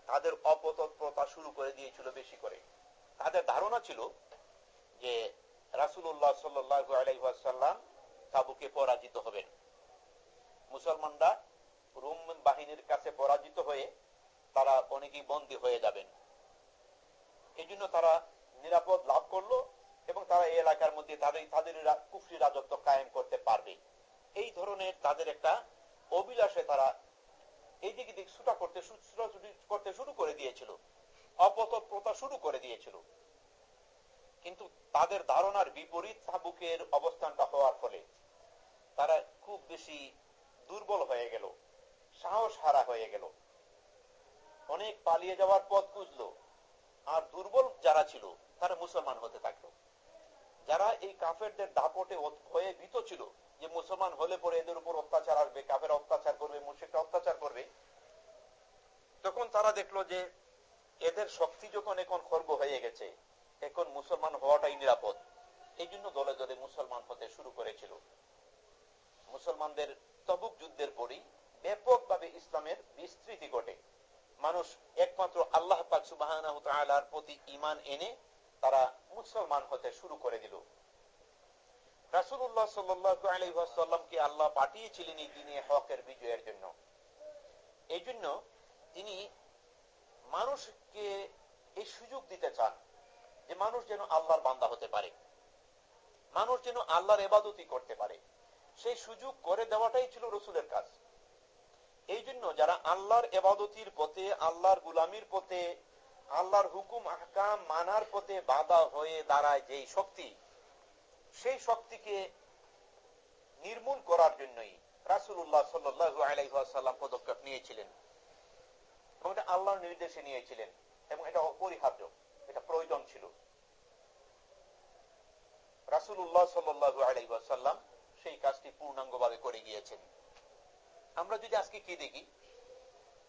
তাদের অপতৎপরতা শুরু করে দিয়েছিল বেশি করে। তাদের ধারণা ছিল যে রাসুল্লাহ সাল্লু আলাইসাল্লাম তাবুকে পরাজিত হবেন। মুসলমানরা রোম বাহিনীর কাছে পরাজিত হয়ে তারা অনেকেই বন্দী হয়ে যাবেন। এই তারা নিরাপদ লাভ করল এবং তারা এই এলাকার মধ্যে তাদের তাদের কুফরি রাজত্ব কায়েম করতে পারবে। এই ধরনের তাদের একটা অভিলাষে তারা এই দিকে দিক ছুটা করতে করতে শুরু করে দিয়েছিল। অপতৎপ্রতা শুরু করে দিয়েছিল। কিন্তু তাদের ধারণার বিপরীত তাবুকের অবস্থানটা হওয়ার ফলে তারা খুব বেশি দুর্বল হয়ে গেল সাহস হারা হয়ে গেল। অনেক পালিয়ে যাওয়ার পথ খুঁজলো। আর দুর্বল যারা ছিল, তারা মুসলমান হতে থাকল। যারা এই কাফেরদের দাপটে ভয়ে ভীত ছিল যে মুসলমান হলে পরে এদের উপর অত্যাচার আসবে, কাফের অত্যাচার করবে মুর্শিকরা অত্যাচার করবে, তখন তারা দেখল যে এদের শক্তি যখন এখন খর্ব হয়ে গেছে, এখন মুসলমান হওয়াটাই নিরাপদ। এই জন্য দলে দলে মুসলমান হতে শুরু করেছিল। মুসলমানদের তবুক যুদ্ধের পরই ব্যাপকভাবে ইসলামের বিস্তৃতি ঘটে। মানুষ একমাত্র আল্লাহ পাক সুবাহ প্রতি ইমান এনে তারা মুসলমান হতে শুরু করে দিল। রাসুল্লাহ সাল্লামকে আল্লাহ পাঠিয়েছিলেন এই দিনে হকের বিজয়ের জন্য। এই জন্য তিনি মানুষকে এই সুযোগ দিতে চান যে মানুষ যেন আল্লাহর বান্দা হতে পারে। মানুষ যেন আল্লাহর এবাদতি করতে পারে। সেই সুযোগ করে দেওয়াটাই ছিল রসুলের কাজ। এই জন্য যারা আল্লাহর এবাদতির পথে, আল্লাহর গুলামির পথে আল্লাহর হুকুম, আহকাম মানার পথে বাধা হয়ে দাঁড়ায় যেই শক্তি, সেই শক্তিকে নির্মূল করার জন্যই রাসুল্লাহ সাল্লু আলাইসাল্লাম পদক্ষেপ নিয়েছিলেন। এবং এটা আল্লাহর নির্দেশে নিয়েছিলেন, এবং এটা অপরিহার্য, এটা প্রয়োজন ছিল। রাসুল্লাহ সাল্লু আলাইসাল্লাম সেই কাজটি পূর্ণাঙ্গভাবে করে গিয়েছেন। আমরা যদি আজকে কি দেখি,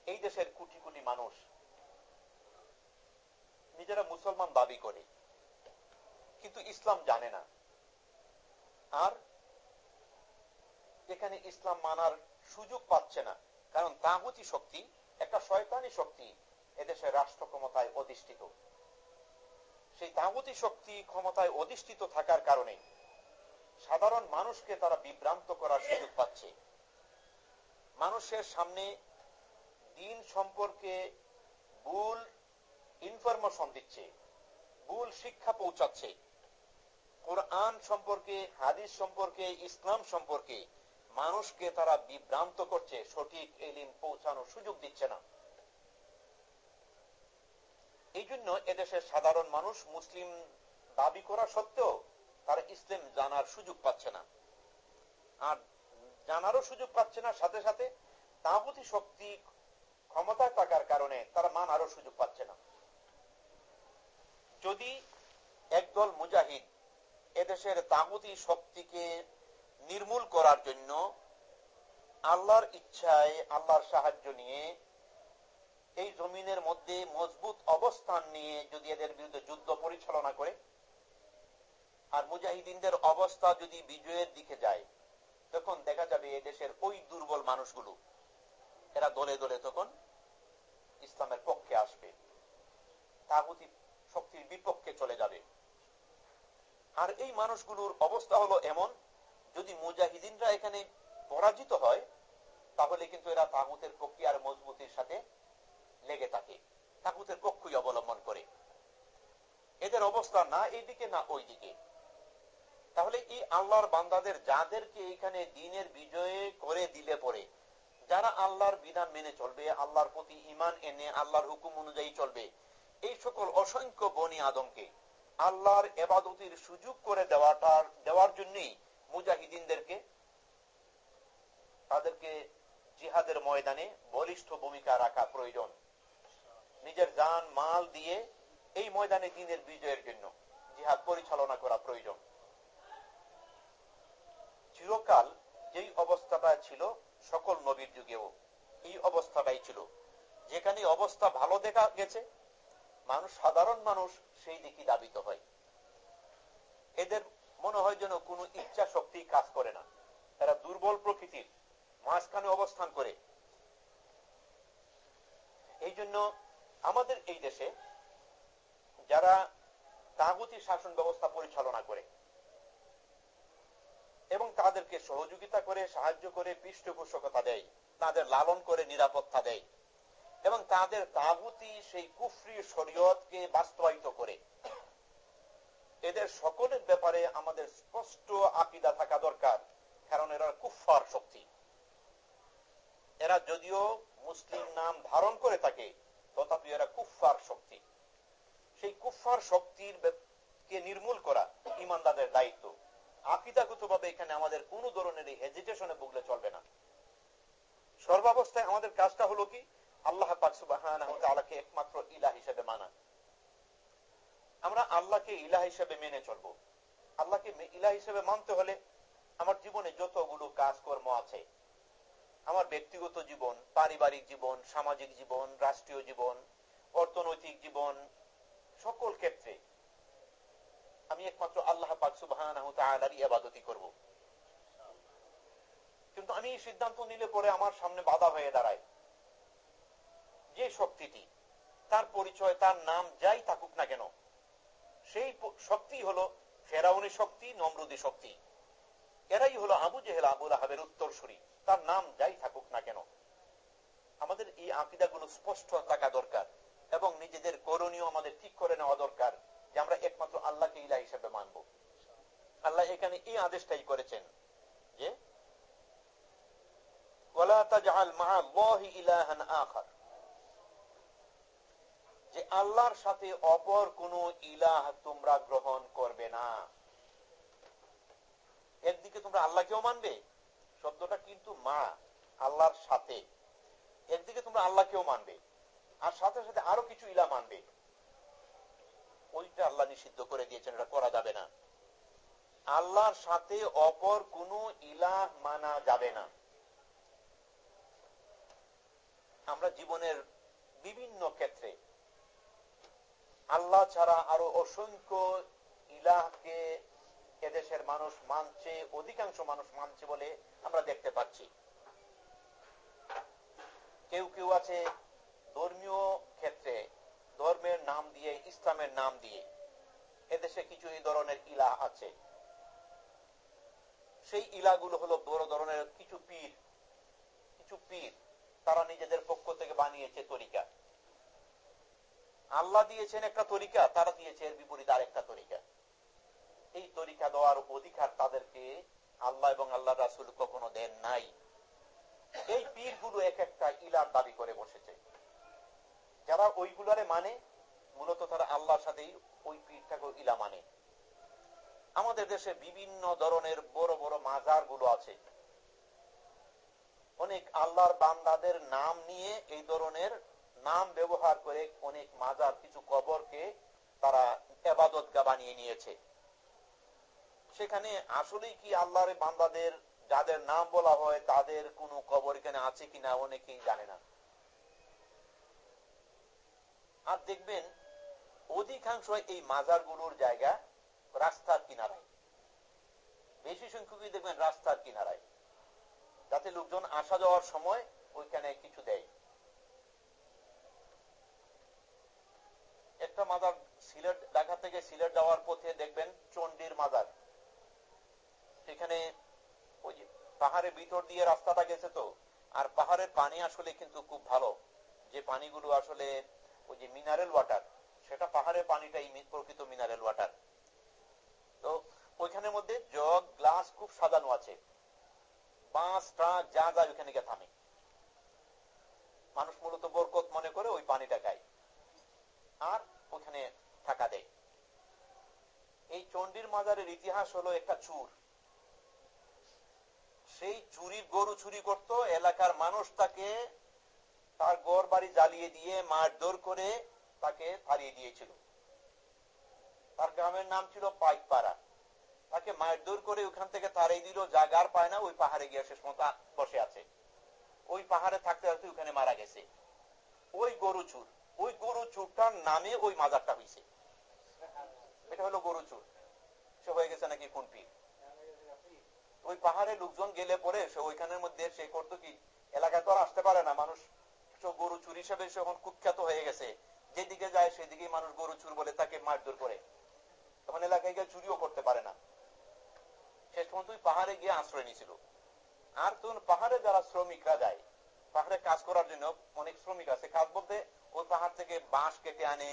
এই দেশের কোটি কোটি মানুষ নিজেরা মুসলমান দাবি করে। কিন্তু ইসলাম জানে না। আর এখানে ইসলাম মানার সুযোগ পাচ্ছে না। কারণ তাগুতি শক্তি একটা শয়তানি শক্তি এদেশের রাষ্ট্র ক্ষমতায় অধিষ্ঠিত। সেই তাগুতি শক্তি ক্ষমতায় অধিষ্ঠিত থাকার কারণে সাধারণ মানুষকে তারা বিভ্রান্ত করার সুযোগ পাচ্ছে। মানুষের সামনে দিন সম্পর্কে ভুল ইনফরমেশন দিচ্ছে। ভুল শিক্ষা পৌঁছাচ্ছে। কোরআন সম্পর্কে, হাদিস সম্পর্কে, ইসলাম সম্পর্কে মানুষকে তারা বিভ্রান্ত করছে, সঠিক এলিম পৌঁছানোর সুযোগ দিচ্ছে না। এই জন্য এদেশের সাধারণ মানুষ মুসলিম দাবি করা সত্ত্বেও তারা ইসলাম জানার সুযোগ পাচ্ছে না। আর জানারও সুযোগ পাচ্ছে না, সাথে সাথে তাঁবুতি শক্তি ক্ষমতায় থাকার কারণে তারা মানারও সুযোগ পাচ্ছে না। যদি একদল মুজাহিদ এদেশের তাগুতি শক্তিকে নির্মূল করার জন্য আল্লাহর ইচ্ছায়, আল্লাহর সাহায্য নিয়ে এই জমিনের মধ্যে মজবুত অবস্থান নিয়ে যদি এদের বিরুদ্ধে যুদ্ধ পরিচালনা করে, আর মুজাহিদিনদের অবস্থা যদি বিজয়ের দিকে যায়, তখন দেখা যাবে এদেশের ওই দুর্বল মানুষগুলো, এরা দলে দলে তখন ইসলামের পক্ষে আসবে। তাগুতি শক্তির বিপক্ষে চলে যাবে। আর এই মানুষগুলোর অবস্থা হলো এমন, যদি মুজাহিদিনরা এখানে পরাজিত হয়, তাহলে কিন্তু এরা তাগুতের পক্ষে আর মজবুতির সাথে লেগে থাকে, তাগুতের পক্ষই অবলম্বন করে। এদের অবস্থা না এইদিকে না ওই দিকে। তাহলে এই আল্লাহর বান্দাদের যাদেরকে এখানে দিনের বিজয়ে করে দিলে পরে, যারা আল্লাহর বিধান মেনে চলবে, আল্লাহর প্রতি ইমান এনে আল্লাহর হুকুম অনুযায়ী চলবে এই সকল অসংখ্য বনি আদমকে আল্লাহর এবাদতির সুযোগ করে দেওয়াটার, দেওয়ার জন্যই মুজাহিদিনদেরকে, তাদেরকে জিহাদের ময়দানে বলিষ্ঠ ভূমিকা রাখা প্রয়োজন। নিজের যান মাল দিয়ে এই ময়দানে দিনের বিজয়ের জন্য জিহাদ পরিচালনা করা প্রয়োজন। চিরকাল যেই অবস্থাটা ছিল সকল নবীর যুগেও, এই অবস্থাটাই ছিল। যেখানে অবস্থা ভালো দেখা গেছে মানুষ, সাধারণ মানুষ সেই দিকে দাবিত হয়। এদের মনে হয় যেন কোনো ইচ্ছা শক্তি কাজ করে না। এরা দুর্বল প্রকৃতির, মাঝখানে অবস্থান করে। এই জন্য আমাদের এই দেশে যারা তাগুতি শাসন ব্যবস্থা পরিচালনা করে এবং তাদেরকে সহযোগিতা করে, সাহায্য করে, পৃষ্ঠপোষকতা দেয়, তাদের লালন করে, নিরাপত্তা দেয়। এবং তাদের তাগুতি সেই কুফরি শরীয়তকে বাস্তবায়িত করে। এদের সকলের ব্যাপারে আমাদের স্পষ্ট আকিদা থাকা দরকার, কারণ এরা কুফার শক্তি। এরা যদিও মুসলিম নাম ধারণ করে থাকে, তথাপি এরা কুফার শক্তি। সেই কুফার শক্তির কে নির্মূল করা ইমানদাদের দায়িত্ব। আকিদাগত ভাবে এখানে আমাদের কোন ধরনের হেজিটেশনে ভুগলে চলবে না। সর্বাবস্থায় আমাদের কাজটা হলো কি? আল্লাহ আল্লাহকে একমাত্র ইলা হিসেবে মানা আমরা আল্লাহকে ইলা হিসেবে মেনে চলব। আল্লাহকে ইলা হিসেবে মানতে হলে আমার জীবনে যতগুলো কাজকর্ম আছে, আমার ব্যক্তিগত জীবন, পারিবারিক জীবন, সামাজিক জীবন, রাষ্ট্রীয় জীবন, অর্থনৈতিক জীবন, সকল ক্ষেত্রে আমি একমাত্র আল্লাহ পাক সুবাহানি আবাদতি করব। কিন্তু আমি এই সিদ্ধান্ত নিলে পরে আমার সামনে বাধা হয়ে দাঁড়ায়। যে শক্তিটি, তার পরিচয়, তার নাম যাই থাকুক না কেন, সেই শক্তি হলো ফেরাউনি শক্তি, নমরুদি শক্তি। এরাই হলো আবু জেহেল আবুল আহাবের উত্তরসূরি। তার নাম যাই থাকুক না কেন, আমাদের এই আকিদাগুলো স্পষ্ট থাকা দরকার এবং নিজেদের করণীয় আমাদের ঠিক করে নেওয়া দরকার যে আমরা একমাত্র আল্লাহকে ইলা হিসেবে মানব। আল্লাহ এখানে এই আদেশটাই করেছেন যে যে আল্লাহর সাথে অপর কোন ইলাহ তোমরা গ্রহণ করবে না। একদিকে তোমরা আল্লাহকেও মানবে, শব্দটা কিন্তু মা, আল্লাহর সাথে। একদিকে তোমরা আল্লাহকেও মানবে, আর সাথে সাথে আরও কিছু ইলা মানবে। ওইটা আল্লাহ নিষিদ্ধ করে দিয়েছেন, এটা করা যাবে না। আল্লাহর সাথে অপর কোন ইলাহ মানা যাবে না। আমরা জীবনের বিভিন্ন ক্ষেত্রে আল্লাহ ছাড়া আরও অসংখ্য ইলাহকে এদেশের মানুষ মানছে, অধিকাংশ মানুষ মানছে বলে আমরা দেখতে পাচ্ছি। কেউ কেউ আছে ধর্মীয় ক্ষেত্রে, ধর্মের নাম দিয়ে, ইসলামের নাম দিয়ে এদেশে কিছু এই ধরনের ইলা আছে। সেই ইলাগুলো হলো বড় ধরনের কিছু পীর কিছু পীর, তারা নিজেদের পক্ষ থেকে বানিয়েছে তরিকা। আল্লাহ দিয়েছেন একটা তরিকা, তারা দিয়েছে এর বিপরীত আরেকটা তরিকা। এই তরিকা দেওয়ার অধিকার তাদেরকে আল্লাহ এবং আল্লাহ রাসুল কখনো দেন নাই। এই পীরগুলো এক একটা ইলার দাবি করে বসেছে। যারা ওইগুলারে মানে মূলত তারা আল্লাহর সাথেই ওই পীরটাকে ইলা মানে। আমাদের দেশে বিভিন্ন ধরনের বড় বড় মাজারগুলো আছে। অনেক আল্লাহর বান্দাদের নাম নিয়ে এই ধরনের নাম ব্যবহার করে অনেক মাজার, কিছু কবরকে তারা এবাদত গা বানিয়ে নিয়েছে। সেখানে আসলেই কি আল্লাহর বান্দাদের, যাদের নাম বলা হয়, তাদের কোনো কবর এখানে আছে কিনা অনেকেই জানে না। আর দেখবেন, অধিকাংশ এই মাজারগুলোর জায়গা রাস্তার কিনারায়। বেশি সংখ্যকই দেখবেন রাস্তার কিনারায়। যাতে লোকজন আসা যাওয়ার সময় ওইখানে কিছু দেয়। একটা মাজার সিলেট, ঢাকা থেকে সিলেট যাওয়ার পথে দেখবেন চন্ডির মাজার। সেখানে ওই যে পাহাড়ের ভিতর দিয়ে রাস্তাটা গেছে তো, আর পাহাড়ের পানি আসলে কিন্তু খুব ভালো। যে পানিগুলো আসলে ওই যে মিনারেল ওয়াটার, সেটা পাহাড়ের পানিটাই প্রকৃত মিনারেল ওয়াটার। তো ওইখানের মধ্যে জগ, গ্লাস খুব সাজানো আছে। বাঁশ ট্রাক যা যা ওইখানে গিয়ে থামে। মানুষ মূলত বরকত মনে করে ওই পানিটা খায়। আর ওখানে টাকা দেয়। এই চন্ডির মাজারের ইতিহাস হলো একটা চুর। সেই চুরির গরু চুরি করত, এলাকার মানুষ তাকে তার গড় বাড়ি জ্বালিয়ে দিয়ে মারধর করে তাকে হারিয়ে দিয়েছিল। তার গ্রামের নাম ছিল পাইকপাড়া। তাকে মারধর করে ওখান থেকে তাড়িয়ে দিল জাগার পায় না, ওই পাহাড়ে গিয়ে শেষ মতো বসে আছে। ওই পাহাড়ে থাকতে থাকতে ওখানে মারা গেছে। ওই গরু চুর। ওই গরু চুরটার নামে ওই মাজারটা হয়েছে এটা হলো গরু চুর। সে হয়ে গেছে নাকি কোন পীর? ওই পাহাড়ে লোকজন গেলে পরে সে ওইখানের মধ্যে সে করতো কি? এলাকায় তো আসতে পারে না। মানুষ গরু চুর হিসেবে সে এখন কুখ্যাত হয়ে গেছে। যেদিকে যায় সেদিকে মানুষ গরু চুর বলে তাকে মারধর করে। তখন এলাকায় গিয়ে চুরিও করতে পারে না। শেষ পর্যন্ত পাহাড়ে গিয়ে আশ্রয় নিয়েছিল। আর তখন পাহাড়ে যারা শ্রমিকরা যায়, পাহাড়ে কাজ করার জন্য অনেক শ্রমিক আছে। কাজ বলতে ওই পাহাড় থেকে বাঁশ কেটে আনে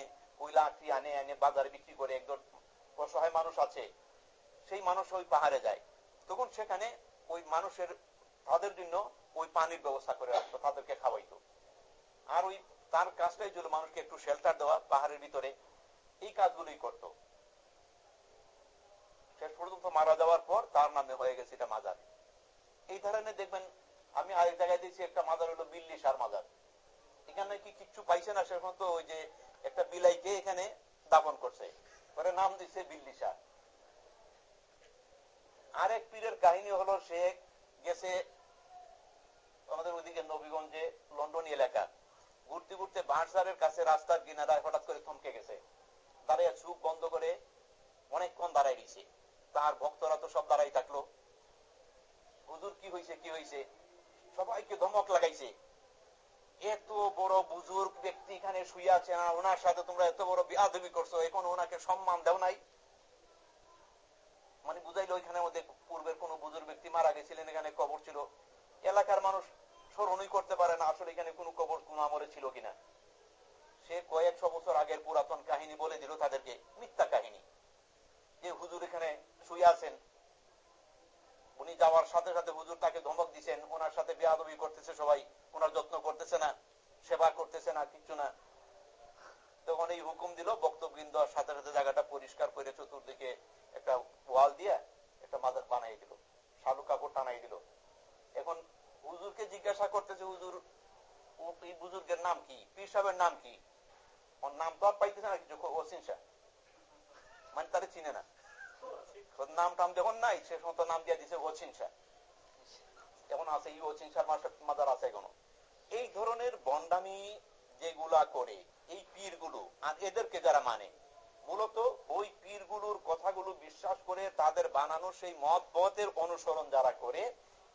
লাঠি আনে আনে বাজারে বিক্রি করে একজন অসহায় মানুষ আছে, সেই মানুষ ওই পাহাড়ে যায়। তখন সেখানে ওই মানুষের, তাদের জন্য ওই পানির ব্যবস্থা করে রাখতো, তাদেরকে খাওয়াইতো। আর ওই, তার কাজটাই ছিল মানুষকে একটু শেল্টার দেওয়া, পাহাড়ের ভিতরে। এই কাজগুলোই করত। শেষ পর্যন্ত মারা যাওয়ার পর তার নামে হয়ে গেছে এটা মাজার। এই ধরনের দেখবেন, আমি আরেক জায়গায় দিয়েছি একটা মাজার হলো বিল্লি সার মাজার। এখানে কি কিচ্ছু পাইছে না সেরকম তো ওই যে একটা বিলাইকে এখানে দাপন করছে। পরে নাম দিচ্ছে বিল্লি সার আরেক পীরের কাহিনী হলো সে গেছে আমাদের ওইদিকে নবীগঞ্জে, লন্ডন এলাকা। ঘুরতে ঘুরতে বাঁশঝাড়ের কাছে রাস্তার কিনারায় হঠাৎ করে থমকে গেছে। দাঁড়িয়ে চুপ বন্ধ করে অনেকক্ষণ দাঁড়াই দিছে তার ভক্তরা তো সব দাঁড়াই থাকল। হুজুর কি হয়েছে কি হয়েছে সবাইকে ধমক লাগাইছে। এত বড় বুজুর্গ ব্যক্তি এখানে শুয়ে আছে না ওনার সাথে তোমরা এত বড় বিয়াদবি করছ, এখন ওনাকে সম্মান দেও নাই? মানে বুঝাইলো ওইখানে মধ্যে পূর্বের কোন বুজুর্গ ব্যক্তি মারা গেছিলেন, এখানে কবর ছিল। এলাকার মানুষ স্মরণই করতে পারে না আসলে এখানে কোনো কবর কোন আমরে ছিল কিনা। সে কয়েকশো বছর আগের পুরাতন কাহিনী বলে দিল তাদেরকে, মিথ্যা কাহিনী। যে হুজুর এখানে শুয়ে আছেন উনি যাওয়ার সাথে সাথে হুজুর তাকে ধমক দিচ্ছেন ওনার সাথে বেয়াদবি করতেছে সবাই, ওনার যত্ন করতেছে না, সেবা করতেছে না কিছু না। তখন এই হুকুম দিল বক্তবৃন্দ সাথে সাথে জায়গাটা পরিষ্কার করে চতুর্দিকে একটা ওয়াল দিয়ে একটা মাদার বানাই দিল, শালু কাপড় টানাই দিল। এখন হুজুরকে জিজ্ঞাসা করতেছে, হুজুর এই বুজুর্গের নাম কি? পীর সাহেবের নাম কি? ওর নাম তো আর পাইতেছে না কিছু, ওসিন মানে তারা চিনে না। নাম টাম যখন নাই, সে সমস্ত নাম দিয়ে দিছে ওসিন এখন আছে এই শাহ মাদার আছে এখনও। এই ধরনের বন্ডামি যেগুলা করে, এই পীরগুলো, আর এদেরকে যারা মানে মূলত ওই পীরগুলোর কথাগুলো বিশ্বাস করে তাদের বানানো সেই মত পথের অনুসরণ যারা করে,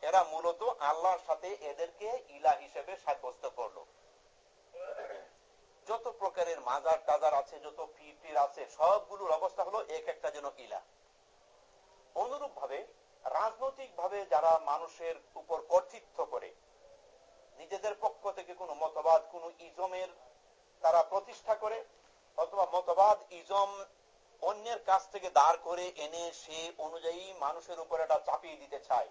এরা মূলত আল্লাহর সাথে এদেরকে ইলা হিসেবে সাব্যস্ত করল। যত প্রকারের মাজার টাজার আছে, যত পীর আছে, সবগুলোর অবস্থা হলো এক একটা যেন ইলা অনুরূপ ভাবে রাজনৈতিক ভাবে যারা মানুষের উপর কর্তৃত্ব করে, নিজেদের পক্ষ থেকে কোনো মতবাদ, কোন ইজমের তারা প্রতিষ্ঠা করে, অথবা মতবাদ, ইজম অন্যের কাছ থেকে দাঁড় করে এনে সে অনুযায়ী মানুষের উপর এটা চাপিয়ে দিতে চায়।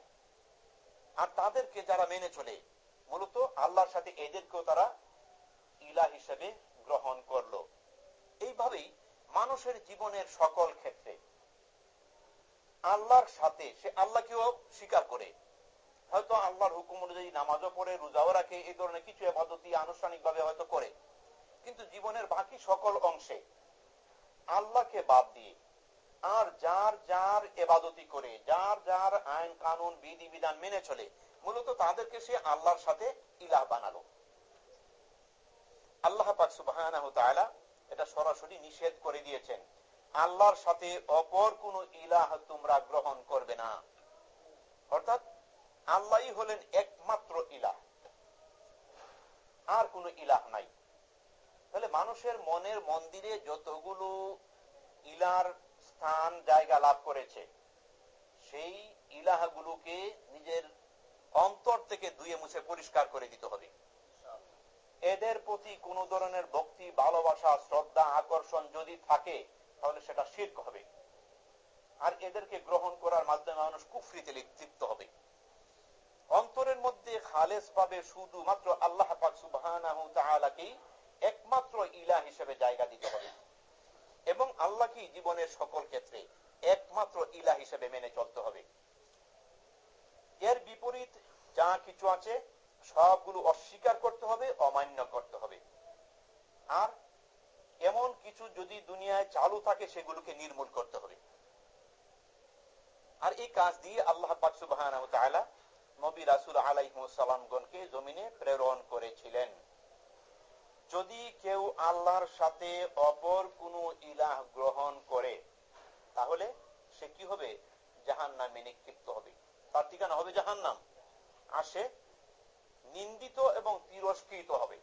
আর তাদেরকে যারা মেনে চলে, মূলত আল্লাহর সাথে এদেরকেও তারা ইলা হিসেবে গ্রহণ করল। এইভাবেই মানুষের জীবনের সকল ক্ষেত্রে আল্লাহর সাথে, সে আল্লাহকেও স্বীকার করে। হয়তো আল্লাহর হুকুম অনুযায়ী নামাজও পড়ে, রোজাও রাখে এই ধরনের কিছু এবাদতি আনুষ্ঠানিক ভাবে হয়তো করে। কিন্তু জীবনের বাকি সকল অংশে আল্লাহকে বাদ দিয়ে আর যার যার এবাদতি করে, যার যার আইন, কানুন, বিধি, বিধান মেনে চলে, মূলত তাদেরকে সে আল্লাহর সাথে ইলাহ বানালো। আল্লাহ পাক সুবাহ এটা সরাসরি নিষেধ করে দিয়েছেন। আল্লাহর সাথে অপর কোন ইলাহ তোমরা গ্রহণ করবে না। অর্থাৎ আল্লাহ হলেন একমাত্র ইলাহ। আর কোন ইলাহ নাই। তাহলে মানুষের মনের মন্দিরে যতগুলো ইলার স্থান জায়গা লাভ করেছে, সেই ইলাহগুলোকে নিজের অন্তর থেকে ধুয়ে মুছে পরিষ্কার করে দিতে হবে। এদের প্রতি কোন ধরনের ভক্তি, ভালোবাসা, শ্রদ্ধা, আকর্ষণ যদি থাকে তাহলে সেটা শির্ক হবে। আর এদেরকে গ্রহণ করার মাধ্যমে মানুষ কুফরিতে লিপ্ত হবে। অন্তরের মধ্যে খালেস পাবে শুধুমাত্র আল্লাহ পাক একমাত্র ইলা হিসেবে জায়গা দিতে হবে। এবং আল্লাহকে জীবনের সকল ক্ষেত্রে একমাত্র ইলা হিসেবে মেনে চলতে হবে। এর বিপরীত যা কিছু আছে, সবগুলো অস্বীকার করতে হবে, অমান্য করতে হবে। আর এমন কিছু যদি দুনিয়ায় চালু থাকে, সেগুলোকে নির্মূল করতে হবে। আর এই কাজ দিয়ে আল্লাহ নবী রাসূল আলাইহসালামগণকে জমিনে প্রেরণ করেছিলেন। যদি কেউ আল্লাহর সাথে অপর কোন ইলাহ গ্রহণ করে, তাহলে সে কি হবে? জাহান নামে নিক্ষিপ্ত হবে। তার ঠিকানা হবে জাহান নাম আসে নিন্দিত এবং তিরস্কৃত হবে।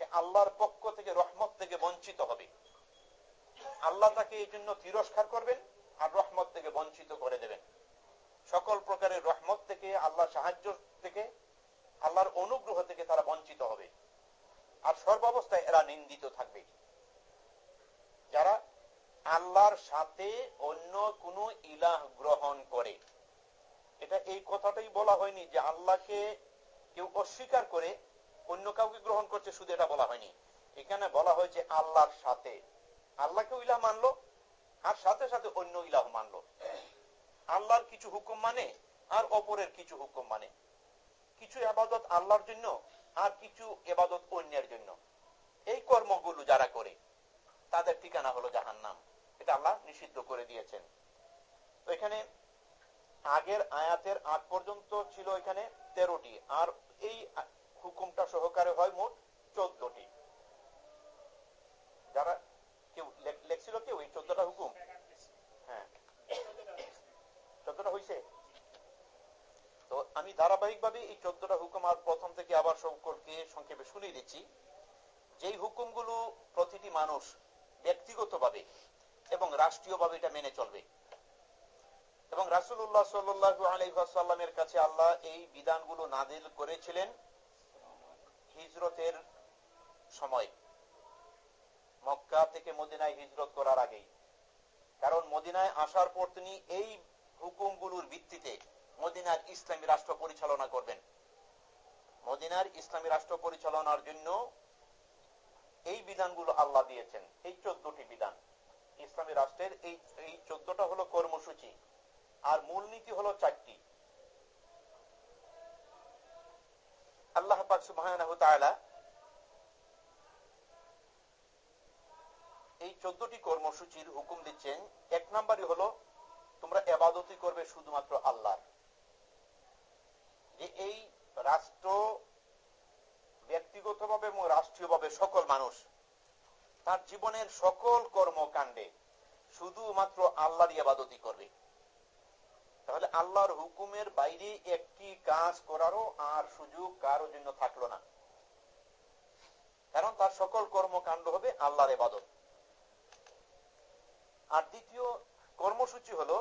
সে আল্লাহর পক্ষ থেকে রহমত থেকে বঞ্চিত হবে। আল্লাহ তাকে এই জন্য তিরস্কার করবেন আর রহমত থেকে বঞ্চিত করে দেবেন। সকল প্রকারের রহমত থেকে, আল্লাহ সাহায্য থেকে, আল্লাহর অনুগ্রহ থেকে তারা বঞ্চিত হবে। আর সর্বাবস্থায় এরা নিন্দিত থাকবে। যারা আল্লাহর সাথে অন্য কোন ইলাহ গ্রহণ করে। এটা এই কথাটাই বলা হয়নি যে আল্লাহকে কেউ অস্বীকার করে অন্য কাউকে গ্রহণ করছে, শুধু এটা বলা হয়নি। এখানে বলা হয়েছে আল্লাহর সাথে। আল্লাহকে ইলাহ মানলো, আর সাথে সাথে অন্য ইলাহ মানলো। আল্লাহর কিছু হুকুম মানে আর অপরের কিছু হুকুম মানে। কিছু আবাদত আল্লাহর জন্য, আর কিছু এবাদত অন্যের জন্য। এই কর্মগুলো যারা করে, তাদের ঠিকানা হলো জাহান নাম এটা আল্লাহ নিষিদ্ধ করে দিয়েছেন। তো এখানে আগের আয়াতের আগ পর্যন্ত ছিল এখানে তেরোটি। আর এই হুকুমটা সহকারে হয় মোট চোদ্দটি। যারা কেউ লেখছিল কেউ, এই চোদ্দটা হুকুম? হ্যাঁ। চোদ্দটা হয়েছে তো আমি ধারাবাহিক ভাবে এই চোদ্দটা হুকুম আর প্রথম থেকে আবার সকলকে সংক্ষেপে শুনিয়ে দিচ্ছি। যেই হুকুমগুলো প্রতিটি মানুষ ব্যক্তিগত ভাবে এবং রাষ্ট্রীয় ভাবে এটা মেনে চলবে। এবং রাসুল্লাহ সাল্লু আলহাসাল্লামের কাছে আল্লাহ এই বিধানগুলো নাদিল করেছিলেন। হিজরতের সময়। মক্কা থেকে মদিনায় হিজরত করার আগেই। কারণ মদিনায় আসার পর তিনি এই হুকুমগুলোর ভিত্তিতে মদিনার ইসলামী রাষ্ট্র পরিচালনা করবেন। মদিনার ইসলামী রাষ্ট্র পরিচালনার জন্য এই বিধানগুলো আল্লাহ দিয়েছেন, এই চোদ্দটি বিধান। ইসলামী রাষ্ট্রের এই এই চোদ্দটা হলো কর্মসূচি, আর মূলনীতি হলো চারটি। আল্লাহ পাক সুবাহ এই চোদ্দটি কর্মসূচির হুকুম দিচ্ছেন। এক নাম্বারই হলো, তোমরা এবাদতি করবে শুধুমাত্র আল্লাহ যে এই রাষ্ট্র ব্যক্তিগতভাবে এবং রাষ্ট্রীয়ভাবে সকল মানুষ, তার জীবনের সকল কর্মকাণ্ডে শুধুমাত্র আল্লাহর ইবাদতি করবে। তাহলে আল্লাহর হুকুমের বাইরে একটি কাজ করারও আর সুযোগ কারও জন্য থাকল না। কারণ তার সকল কর্মকাণ্ড হবে আল্লাহর এবাদত আর দ্বিতীয় কর্মসূচি হলো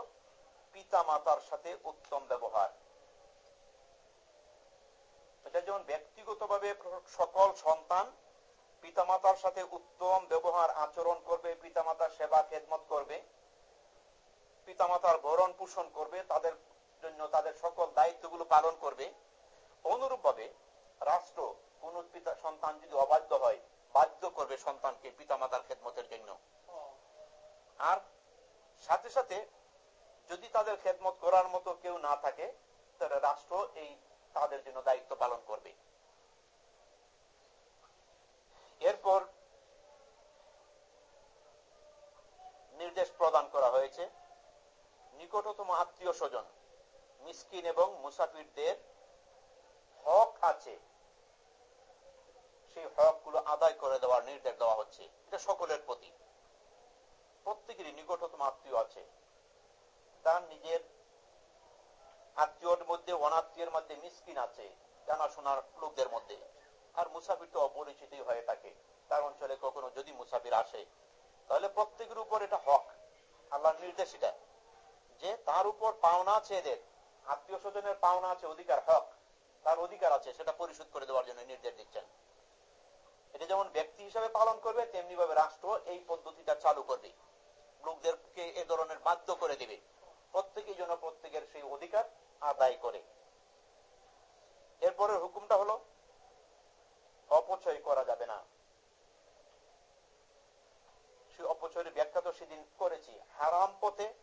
পিতা মাতার সাথে উত্তম ব্যবহার। এটা যেমন ব্যক্তিগতভাবে সকল সন্তান পিতামাতার সাথে উত্তম ব্যবহার আচরণ করবে, পিতামাতার সেবা খেদমত করবে পিতামাতার ভরণ পোষণ করবে, তাদের জন্য তাদের সকল দায়িত্বগুলো পালন করবে। অনুরূপ ভাবে রাষ্ট্র কোন পিতা, সন্তান যদি অবাধ্য হয়, বাধ্য করবে সন্তানকে পিতামাতার খেদমতের জন্য। আর সাথে সাথে যদি তাদের খেদমত করার মতো কেউ না থাকে, তাহলে রাষ্ট্র এই তাদের জন্য দায়িত্ব পালন করবে এরপর নির্দেশ প্রদান করা হয়েছে নিকটতম আত্মীয় স্বজন, মিসকিন এবং মুসাফিরদের হক আছে। সেই হকগুলো আদায় করে দেওয়ার নির্দেশ দেওয়া হচ্ছে। এটা সকলের প্রতি। প্রত্যেকেরই নিকটতম আত্মীয় আছে। তার নিজের আত্মীয়র মধ্যে, অনাত্মীয়ের মধ্যে মিসকিন আছে, জানাশোনার লোকদের মধ্যে। আর মুসাফির তো অপরিচিতই হয়ে থাকে। তার অঞ্চলে কখনো যদি মুসাফির আসে, তাহলে প্রত্যেকের উপর এটা হক। আল্লাহর নির্দেশ এটা। যে তার উপর পাওনা আছে এদের। আত্মীয় স্বজনের পাওনা আছে, অধিকার, হক। তার অধিকার আছে, সেটা পরিশোধ করে দেওয়ার জন্য নির্দেশ দিচ্ছেন। এটা যেমন ব্যক্তি হিসাবে পালন করবে তেমনি ভাবে রাষ্ট্র এই পদ্ধতিটা চালু করবে। লোকদেরকে এ ধরনের বাধ্য করে দিবে। প্রত্যেকেই যেন প্রত্যেকের সেই অধিকার আদায় করে। এরপরের হুকুমটা হলো, অপচয় করা যাবে না। সেই অপচয়ের ব্যাখ্যা তো সেদিন করেছি। হারাম পথে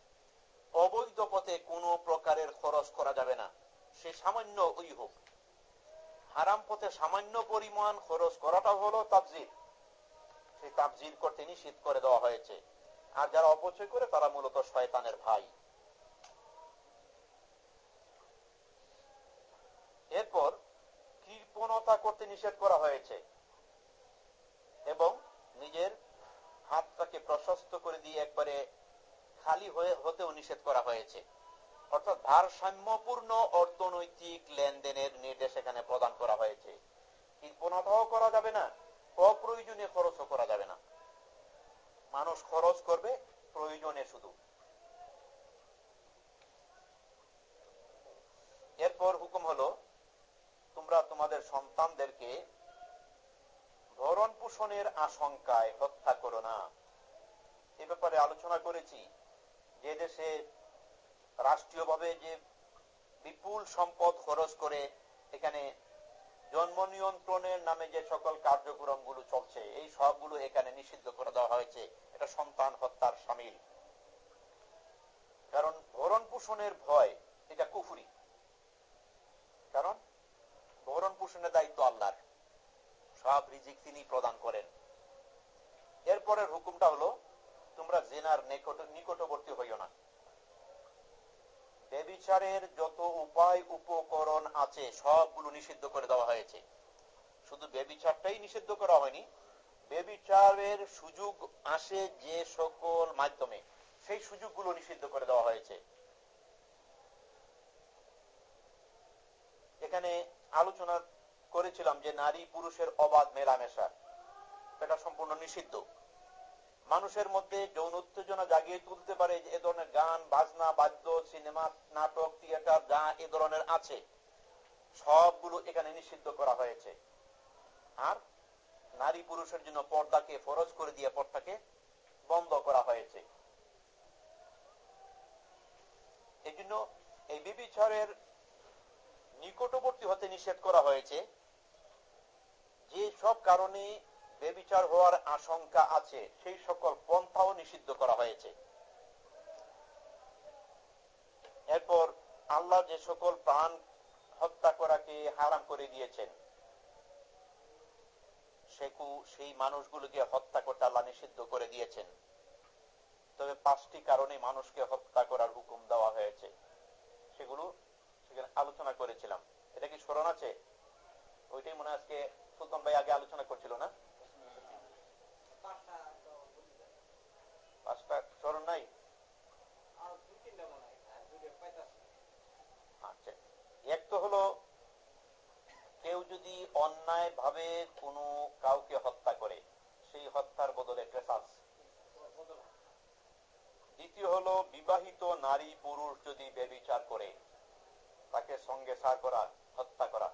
অবৈধ পথে কোনো প্রকারের খরচ করা যাবে না। সে সামান্য ওই হোক। হারাম পথে সামান্য পরিমাণ খরচ করাটা হলো তাবজির সেই তাবজির করতে নিষিদ্ধ করে দেওয়া হয়েছে। আর যারা অপচয় করে, তারা মূলত শয়তানের ভাই। এরপর কৃপণতা করতে নিষেধ করা হয়েছে এবং নিজের হাতটাকে প্রশস্ত করে দিয়ে একবারে খালি হয়ে, হতেও নিষেধ করা হয়েছে। অর্থাৎ ভারসাম্যপূর্ণ অর্থনৈতিক লেনদেনের নির্দেশ এখানে প্রদান করা হয়েছে। কৃপণতাও করা যাবে না অপ্রয়োজনীয় খরচও করা যাবে না। মানুষ খরচ করবে, প্রয়োজনে শুধু। এরপর হুকুম হলো, তোমরা তোমাদের সন্তানদেরকে ভরণ পোষণের আশঙ্কায় হত্যা করো না। এ ব্যাপারে আলোচনা করেছি। যে দেশে রাষ্ট্রীয়ভাবে যে বিপুল সম্পদ খরচ করে এখানে জন্ম নিয়ন্ত্রণের নামে যে সকল কার্যক্রমগুলো চলছে, এই সবগুলো এখানে নিষিদ্ধ করে দেওয়া হয়েছে। এটা সন্তান হত্যার সামিল। কারণ ভরণ পোষণের ভয়, এটা কুফুরি। কারণ ভরণ পোষণের দায়িত্ব আল্লাহর। সব রিজিক তিনি প্রদান করেন। এরপরের হুকুমটা হলো তোমরা জেনার নিকটবর্তী হইও না। বেবিচারের যত উপায় উপকরণ আছে, সবগুলো নিষিদ্ধ করে দেওয়া হয়েছে। শুধু বেবিচারটাই নিষিদ্ধ করা হয়নি বেবিচারের সুযোগ আসে যে সকল মাধ্যমে সেই সুযোগগুলো নিষিদ্ধ করে দেওয়া হয়েছে। এখানে আলোচনা করেছিলাম যে নারী পুরুষের অবাধ মেলামেশা, এটা সম্পূর্ণ নিষিদ্ধ। মানুষের মধ্যে যৌন উত্তেজনা জাগিয়ে তুলতে পারে এ ধরনের গান, বাজনা, বাদ্য, সিনেমা, নাটক, থিয়েটার যা এ ধরনের আছে, সবগুলো এখানে নিষিদ্ধ করা হয়েছে। আর নারী পুরুষের জন্য পর্দাকে ফরজ করে দিয়ে পর্দাকে বন্ধ করা হয়েছে। এই জন্য এই বিবিচারের নিকটবর্তী হতে নিষেধ করা হয়েছে। যে সব কারণে বেবিচার হওয়ার আশঙ্কা আছে, সেই সকল পন্থাও নিষিদ্ধ করা হয়েছে। এরপর আল্লাহ যে সকল প্রাণ হত্যা করাকে হারাম করে দিয়েছেন, সেকু সেই মানুষগুলোকে হত্যা করতে আল্লাহ নিষিদ্ধ করে দিয়েছেন। তবে পাঁচটি কারণে মানুষকে হত্যা করার হুকুম দেওয়া হয়েছে। সেগুলো সেখানে আলোচনা করেছিলাম। এটা কি স্মরণ আছে? ওইটাই মনে আজকে সুলতান ভাই আগে আলোচনা করছিল না? পাঁচটা স্মরণ নাই? আচ্ছা এক তো হলো কেউ যদি অন্যায় ভাবে কোনো কাউকে হত্যা করে সেই হত্যার বদলে ক্রেসাস দ্বিতীয় হলো বিবাহিত নারী পুরুষ যদি বেবিচার করে তাকে সঙ্গে সার করা হত্যা করা।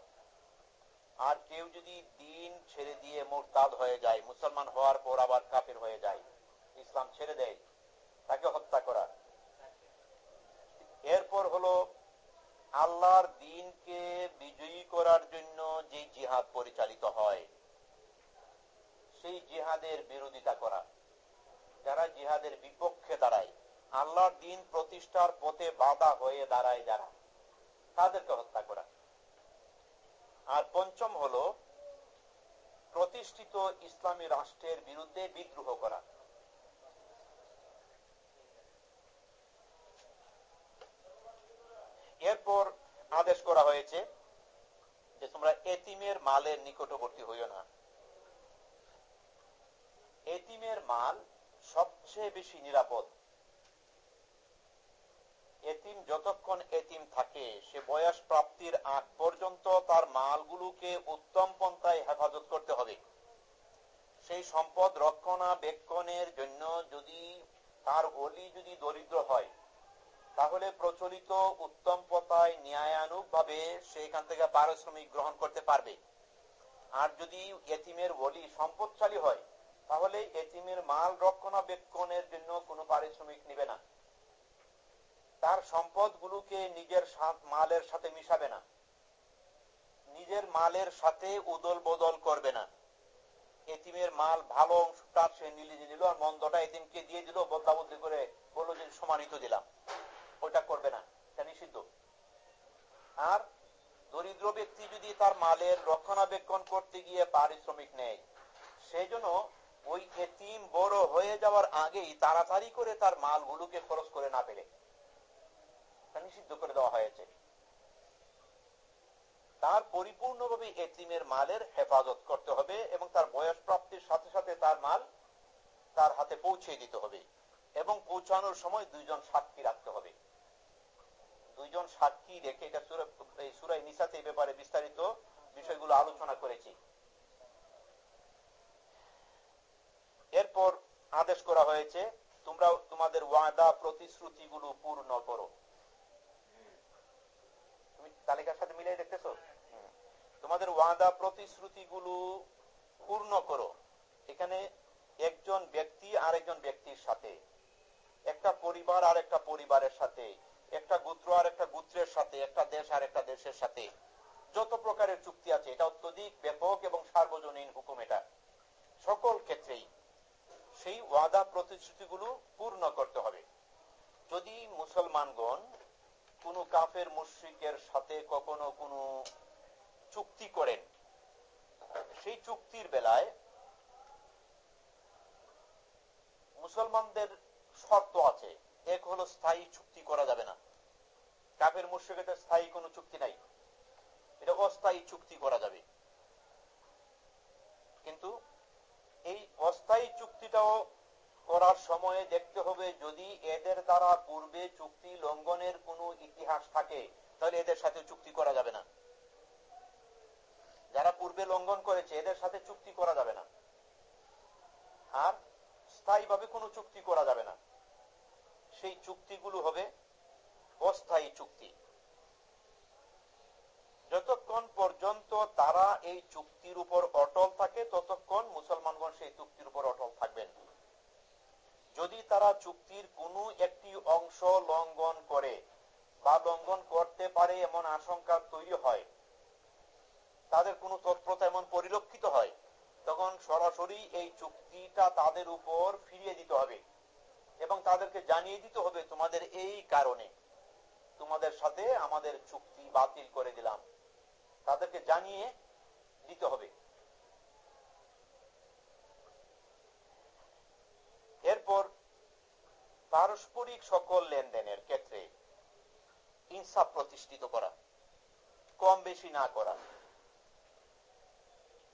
আর কেউ যদি দিন ছেড়ে দিয়ে মোরতাদ হয়ে যায় মুসলমান হওয়ার পর আবার কাফের হয়ে যায় ইসলাম ছেড়ে দেয়, তাকে হত্যা করা। এরপর হলো আল্লাহর দিনকে বিজয়ী করার জন্য যে জিহাদ পরিচালিত হয়, সেই জিহাদের বিরোধিতা করা। যারা জিহাদের বিপক্ষে দাঁড়ায়, আল্লাহর দিন প্রতিষ্ঠার পথে বাধা হয়ে দাঁড়ায় যারা, তাদেরকে হত্যা করা। আর পঞ্চম হলো, প্রতিষ্ঠিত ইসলামী রাষ্ট্রের বিরুদ্ধে বিদ্রোহ করা। এরপর আদেশ করা হয়েছে যে তোমরা এতিমের মালের নিকটবর্তী হইও না। এতিমের মাল সবচেয়ে বেশি নিরাপদ। এতিম যতক্ষণ এতিম থাকে, সে বয়স প্রাপ্তির আগ পর্যন্ত তার মালগুলোকে উত্তম পন্থায় হেফাজত করতে হবে। সেই সম্পদ রক্ষণাবেক্ষণের জন্য যদি তার অলি যদি দরিদ্র হয় তাহলে প্রচলিত উত্তম পথায় ন্যায়ানুক ভাবে সেখান থেকে পারিশ্রমিক গ্রহণ করতে পারবে। আর যদি এতিমের বলি সম্পদশালী হয়, তাহলে এতিমের মাল রক্ষণাবেক্ষণের জন্য কোনো পারিশ্রমিক নিবে না। তার সম্পদগুলোকে নিজের মালের সাথে মিশাবে না। নিজের মালের সাথে উদল বদল করবে না। এতিমের মাল ভালো অংশটা সে নিলে নিল, আর মন্দটা এতিমকে দিয়ে দিল বদলা বদলি করে বলল যে সমানিত দিলাম। ওটা করবে না। এটা নিষিদ্ধ। আর দরিদ্র ব্যক্তি যদি তার মালের রক্ষণাবেক্ষণ করতে গিয়ে পারিশ্রমিক নেয়, সেই জন্য ওই এতিম বড় হয়ে যাওয়ার আগেই তাড়াতাড়ি করে তার মালগুলোকে খরচ করে না পেলে নিষিদ্ধ করে দেওয়া হয়েছে। তার পরিপূর্ণভাবে এতিমের মালের হেফাজত করতে হবে এবং তার বয়স প্রাপ্তির সাথে সাথে তার মাল তার হাতে পৌঁছে দিতে হবে এবং পৌঁছানোর সময় দুইজন সাক্ষী রাখতে হবে। দুইজন সাক্ষী রেখে এটা সুরাই নিসাতে ব্যাপারে বিস্তারিত বিষয়গুলো আলোচনা করেছি। এরপর আদেশ করা হয়েছে, তোমরা তোমাদের ওয়াদা প্রতিশ্রুতিগুলো পূর্ণ করো। তুমি তালিকার সাথে মিলিয়ে দেখতেছো? তোমাদের ওয়াদা প্রতিশ্রুতিগুলো পূর্ণ করো। এখানে একজন ব্যক্তি আর একজন ব্যক্তির সাথে, একটা পরিবার আর একটা পরিবারের সাথে। একটা গোত্র আর একটা গোত্রের সাথে, একটা দেশ আর একটা দেশের সাথে। যত প্রকারের চুক্তি আছে, এটা অত্যধিক ব্যাপক এবং সার্বজনীন হুকুম এটা। সকল ক্ষেত্রেই সেই ওয়াদা প্রতিশ্রুতিগুলো পূর্ণ করতে হবে। যদি মুসলমানগণ কোন কাফের মুশ্রিকের সাথে কখনো কোনো চুক্তি করেন, সেই চুক্তির বেলায় মুসলমানদের শর্ত আছে। এক হলো স্থায়ী চুক্তি করা যাবে না। কাফের মুশ্রিকের স্থায়ী কোনো চুক্তি নাই। এটা অস্থায়ী চুক্তি করা যাবে। কিন্তু এই অস্থায়ী চুক্তিটাও করার সময়ে দেখতে হবে, যদি এদের দ্বারা পূর্বে চুক্তি লঙ্ঘনের কোনো ইতিহাস থাকে, তাহলে এদের সাথে চুক্তি করা যাবে না। যারা পূর্বে লঙ্ঘন করেছে, এদের সাথে চুক্তি করা যাবে না। আর অস্থায়ী ভাবে কোনো চুক্তি করা যাবে না। সেই চুক্তিগুলো হবে অস্থায়ী চুক্তি। যতক্ষণ পর্যন্ত তারা এই চুক্তির উপর অটল থাকে, ততক্ষণ মুসলমানগণ সেই চুক্তির উপর অটল থাকবেন। যদি তারা চুক্তির কোনো একটি অংশ লঙ্ঘন করে বা লঙ্ঘন করতে পারে এমন আশঙ্কা তৈরি হয়, তাদের কোনো তৎপরতা এমন পরিলক্ষিত হয়, তখন সরাসরি এই চুক্তিটা তাদের উপর ফিরিয়ে দিতে হবে। এবং তাদেরকে জানিয়ে দিতে হবে তোমাদের এই কারণে। তোমাদের সাথে আমাদের চুক্তি বাতিল করে দিলাম। তাদেরকে জানিয়ে দিতে হবে। এরপর পারস্পরিক সকল লেনদেনের ক্ষেত্রে ইনসাফ প্রতিষ্ঠিত করা, কম বেশি না করা।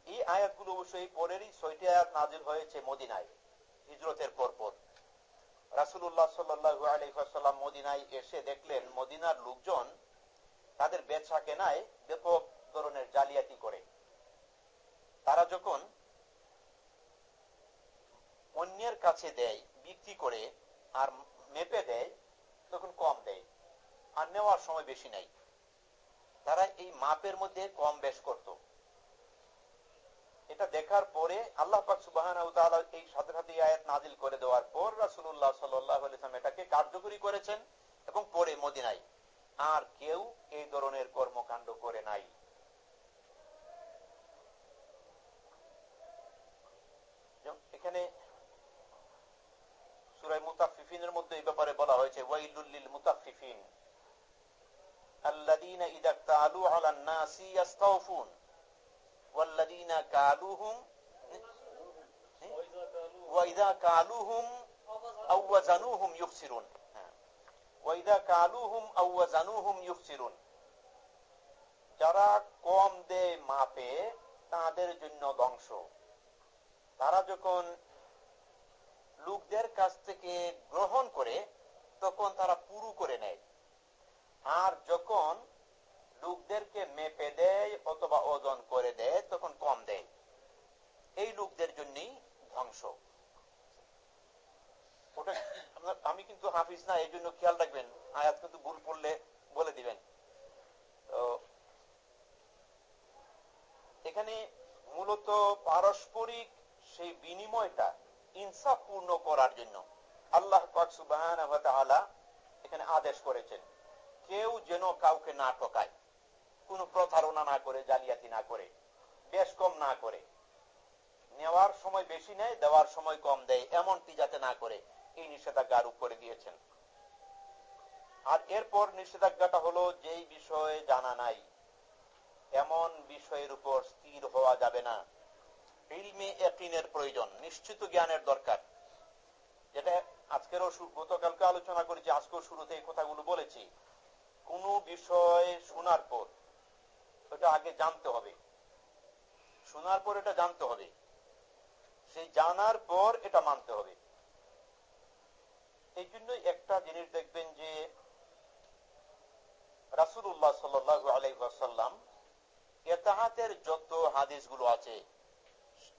এই আয়াতগুলো অবশ্যই পরেরই ছয়টি আয়াত নাজিল হয়েছে মদিনায়, হিজরতের পর পর রাসুল্লাহ সাল্লু আলহাম মদিনায় এসে দেখলেন মদিনার লোকজন তাদের বেচা কেনায় ব্যাপক ধরনের জালিয়াতি করে। তারা যখন অন্যের কাছে দেয়, বিক্রি করে আর মেপে দেয়, তখন কম দেয় আর নেওয়ার সময় বেশি নাই তারা এই মাপের মধ্যে কম বেশ করত। এটা দেখার পরে আল্লাহ পাক সুবাহ এই সাথে সাথে আয়াত নাজিল করে দেওয়ার পর রাসুল্লাহ সাল্লাম এটাকে কার্যকরী করেছেন এবং পরে মদিনাই আর কেউ এই ধরনের কর্মকাণ্ড করে নাই। এখানে সুরাই মুতাফিফিনের মধ্যে এই ব্যাপারে বলা হয়েছে ওয়াইলুল্লিল মুতাফিফিন আল্লাদিন ইদাক্তা আলু আলান্নাসি ইয়াস্তাউফুন। والذين كالوهم وإذا كالوهم أو وزنوهم يخسرون وإذا كالوهم أو وزنوهم يخسرون যারা কম দেয় মাপে তাদের জন্য ধ্বংস তারা যখন লোকদের কাছ থেকে গ্রহণ করে তখন তারা পুরু করে নেয় আর যখন লোকদেরকে মেপে দেয় অথবা ওজন করে দেয়, তখন কম দেয়। এই লোকদের জন্যই ধ্বংস। আমি কিন্তু হাফিজ না, এই জন্য খেয়াল রাখবেন, আয়াত কিন্তু ভুল পড়লে বলে দিবেন। এখানে মূলত পারস্পরিক সেই বিনিময়টা ইনসাফ পূর্ণ করার জন্য আল্লাহ এখানে আদেশ করেছেন, কেউ যেন কাউকে না ঠকায়। কোন প্রতারণা না করে, জালিয়াতি না করে, বেশ কম না করে। নেওয়ার সময় বেশি নেয়, দেওয়ার সময় কম দেয়, এমনটি যাতে না করে, এই নিষেধাজ্ঞা আরোপ করে দিয়েছেন। আর এরপর নিষেধাজ্ঞাটা হলো, যেই বিষয়ে জানা নাই, এমন বিষয়ের উপর স্থির হওয়া যাবে না। প্রয়োজন, নিশ্চিত জ্ঞানের দরকার। যেটা আজকেরও গতকালকে আলোচনা করেছি, আজকেও শুরুতে এই কথাগুলো বলেছি। কোন বিষয় শোনার পর ওটা আগে জানতে হবে। শোনার পর এটা জানতে হবে। সেই জানার পর এটা মানতে হবে। এই জন্য একটা জিনিস দেখবেন যে রাসুল্লাহ সাল্লাম এতাহাতের যত হাদিসগুলো আছে,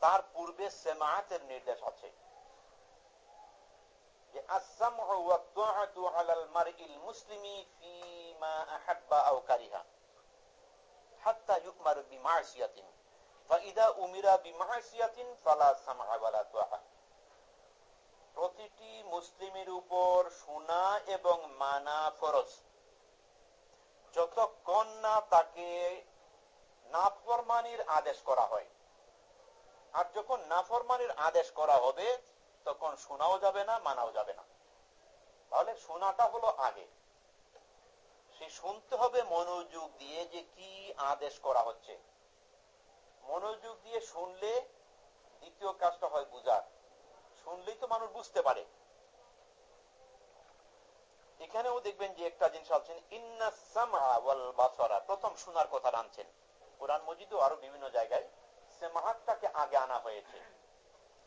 তার পূর্বে সেমাহাতের নির্দেশ আছে। মুসলিমি ফিমা আহাব্বা প্রতিটি মুসলিমের উপর শোনা এবং মানা ফরজ। যতক্ষণ না তাকে নাফরমানির আদেশ করা হয়। আর যখন নাফরমানির আদেশ করা হবে, তখন শোনাও যাবে না, মানাও যাবে না। তাহলে শোনাটা হলো আগে। সে শুনতে হবে মনোযোগ দিয়ে যে কি আদেশ করা হচ্ছে। মনোযোগ দিয়ে শুনলে দ্বিতীয় কাজটা হয় বুঝার শুনলেই তো মানুষ বুঝতে পারে। এখানেও দেখবেন যে একটা জিনিস আছেন প্রথম শোনার কথা আনছেন কোরআন মজিদ আরও বিভিন্ন জায়গায় সেমাহাতটাকে আগে আনা হয়েছে।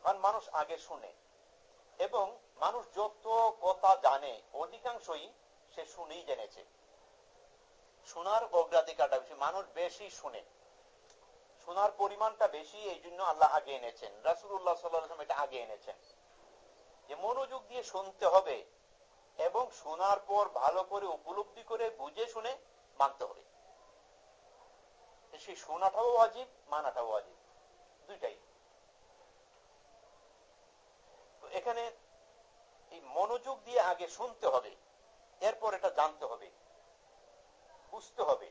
কারণ মানুষ আগে শুনে। এবং মানুষ যত কথা জানে, অধিকাংশই সে শুনেই জেনেছে। শোনার অগ্রাধিকারটা বেশি, মানুষ বেশি শুনে। শোনার পরিমাণটা বেশি, এই জন্য আল্লাহ আগে এনেছেন। রাসুল্লাহ সাল্লাম এটা আগে এনেছেন। যে মনোযোগ দিয়ে শুনতে হবে এবং শোনার পর ভালো করে উপলব্ধি করে বুঝে শুনে মানতে হবে। সেই শোনাটাও অজীব মানাটাও অজীব দুইটাই। এখানে এই মনোযোগ দিয়ে আগে শুনতে হবে, এরপর এটা জানতে হবে। বুঝতে হবে।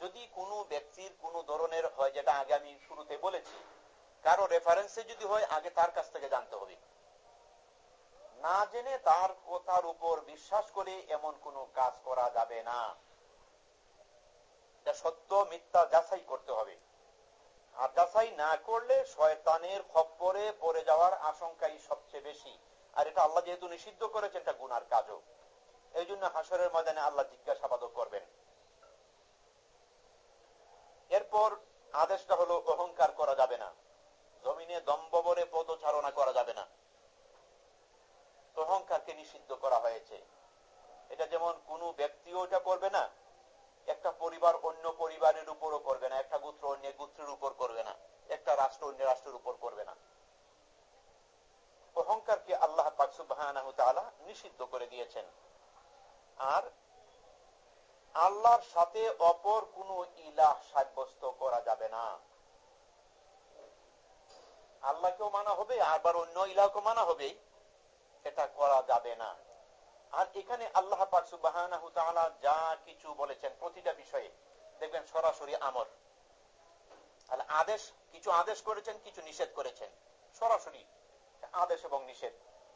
যদি কোনো ব্যক্তির কোনো ধরনের হয়, যেটা আগে আমি শুরুতে বলেছি, কারও রেফারেন্সে যদি হয়, আগে তার কাছ থেকে জানতে হবে। না জেনে তার কথার উপর বিশ্বাস করে এমন কোনো কাজ করা যাবে না। এটা সত্য, মিথ্যা যাচাই করতে হবে। আর যাচাই না করলে শয়তানের খপ্পরে পড়ে যাওয়ার আশঙ্কাই সবচেয়ে বেশি। আর এটা আল্লাহ যেহেতু নিষিদ্ধ করেছে এটা গুনার কাজও। এই জন্য হাসরের ময়দানে আল্লাহ জিজ্ঞাসাবাদও করবেন। এরপর আদেশটা হলো, অহংকার করা যাবে না। জমিনে দম্বরে পদচারণা করা যাবে না। অহংকারকে নিষিদ্ধ করা হয়েছে। এটা যেমন কোনো ব্যক্তিও এটা করবে না, একটা পরিবার অন্য পরিবারের উপরও করবে না, একটা গোত্র অন্য গোত্রের উপর করবে না, একটা রাষ্ট্র অন্য রাষ্ট্রের উপর করবে না। অহংকারকে আল্লাহ পাকসুবাহ নিষিদ্ধ করে দিয়েছেন। আর আল্লাহর সাথে অপর কোন ইলাহ সাব্যস্ত করা যাবে না। আল্লাহকেও মানা হবে, আবার অন্য ইলাহকে মানা হবে, এটা করা যাবে না। আর এখানে আল্লাহ পাকসুবাহ যা কিছু বলেছেন প্রতিটা বিষয়ে, দেখবেন সরাসরি আমর আদেশ, কিছু আদেশ করেছেন, কিছু নিষেধ করেছেন, সরাসরি আদেশ এবং নিষেধ।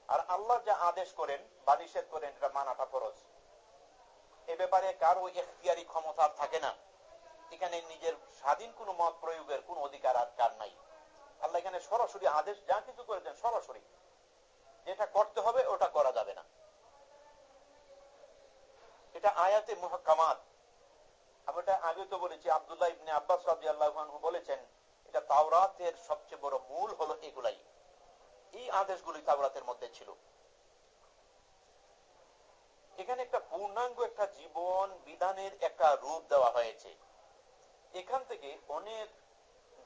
আর আল্লাহ যা আদেশ করেন বা নিষেধ করেন, এটা মানাটা ফরজ। এ ব্যাপারে কারও এখতিয়ারি ক্ষমতা থাকে না। এখানে নিজের স্বাধীন কোন মত প্রয়োগের কোন অধিকার আর কার নাই। আল্লাহ এখানে সরাসরি আদেশ যা কিছু করেছেন সরাসরি। যেটা করতে হবে ওটা করা যাবে না। এটা আয়াতে মুহাক্কামাত আমি এটা আগে তো বলেছি, আবদুল্লাহ ইবনে আব্বাস রাজি আল্লাহ বলেছেন, এটা তাওরাতের সবচেয়ে বড় মূল হলো এগুলাই। এই আদেশগুলি তাওরাতের মধ্যে ছিল। এখানে একটা পূর্ণাঙ্গ একটা জীবন বিধানের একটা রূপ দেওয়া হয়েছে। এখান থেকে অনেক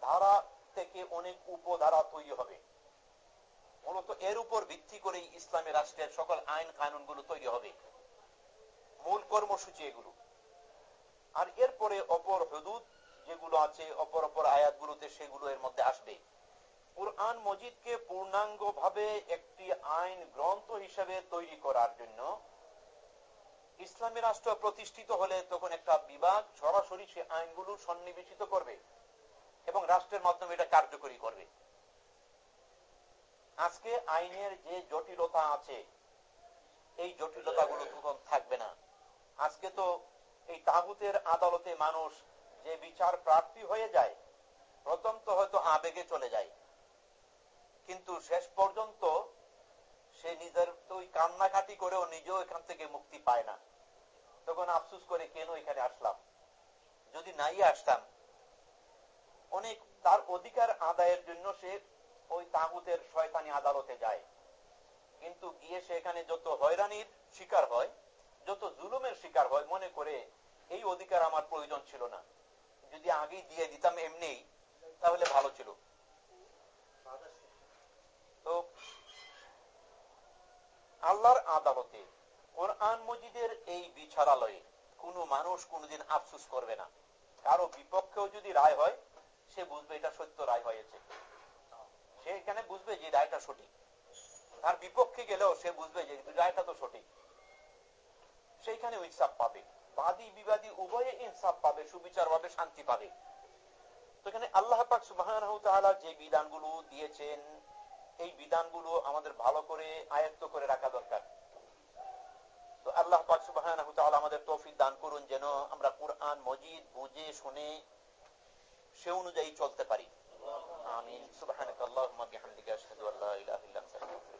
ধারা থেকে অনেক উপধারা তৈরি হবে। মূলত এর উপর ভিত্তি করে ইসলামী রাষ্ট্রের সকল আইন কানুনগুলো তৈরি হবে। মূল কর্মসূচি এগুলো। আর এরপরে অপর হদুদ যেগুলো আছে, অপর অপর আয়াতগুলোতে সেগুলো এর মধ্যে আসবে। কোরআন মজিদকে পূর্ণাঙ্গ ভাবে একটি আইন গ্রন্থ হিসেবে তৈরি করার জন্য ইসলামী রাষ্ট্র প্রতিষ্ঠিত হলে তখন একটা বিভাগ সরাসরি সে আইনগুলো সন্নিবেশিত করবে এবং রাষ্ট্রের মাধ্যমে এটা কার্যকরী করবে। আজকে আইনের যে জটিলতা আছে, এই জটিলতাগুলো তখন থাকবে না। আজকে তো এই তাগুতের আদালতে মানুষ যে বিচার প্রার্থী হয়ে যায়, প্রথম তো হয়তো আবেগে চলে যায়। কিন্তু শেষ পর্যন্ত সে নিজের তো ওই কান্নাকাটি করেও নিজেও এখান থেকে মুক্তি পায় না। তখন আফসুস করে কেন এখানে আসলাম? যদি নাই আসতাম, অনেক তার অধিকার আদায়ের জন্য সে ওই তাগুতের শয়তানি আদালতে যায়। কিন্তু গিয়ে সে এখানে যত হয়রানির শিকার হয়, যত জুলুমের শিকার হয়, মনে করে এই অধিকার আমার প্রয়োজন ছিল না। যদি আগেই দিয়ে দিতাম এমনি, তাহলে ভালো ছিল। তো আল্লাহর আদালতে কোরআন মজিদের এই বিচারালয়ে কোন মানুষ কোনদিন আফসুস করবে না। কারও বিপক্ষেও যদি রায় হয়, সে বুঝবে এটা সত্য রায় হয়েছে। সে এখানে বুঝবে যে রায়টা সঠিক। তার বিপক্ষে গেলেও সে বুঝবে যে রায়টা তো সঠিক। সেইখানে ইনসাফ পাবে। বাদী বিবাদী উভয়ে ইনসাফ পাবে সুবিচার পাবে শান্তি পাবে। তো এখানে আল্লাহ পাক সুবাহ যে বিধানগুলো দিয়েছেন, এই বিধানগুলো আমাদের ভালো করে আয়ত্ত করে রাখা দরকার। আল্লাহ আমাদের তৌফিক দান করুন যেন আমরা কোরআন, মজিদ, বুঝে, শুনে সে অনুযায়ী চলতে পারি। আমি সুবাহ বিহামদিকা, আশহাদু আল্লা ইলাহা ইল্লা আনতা, আস্তাগফিরুকা।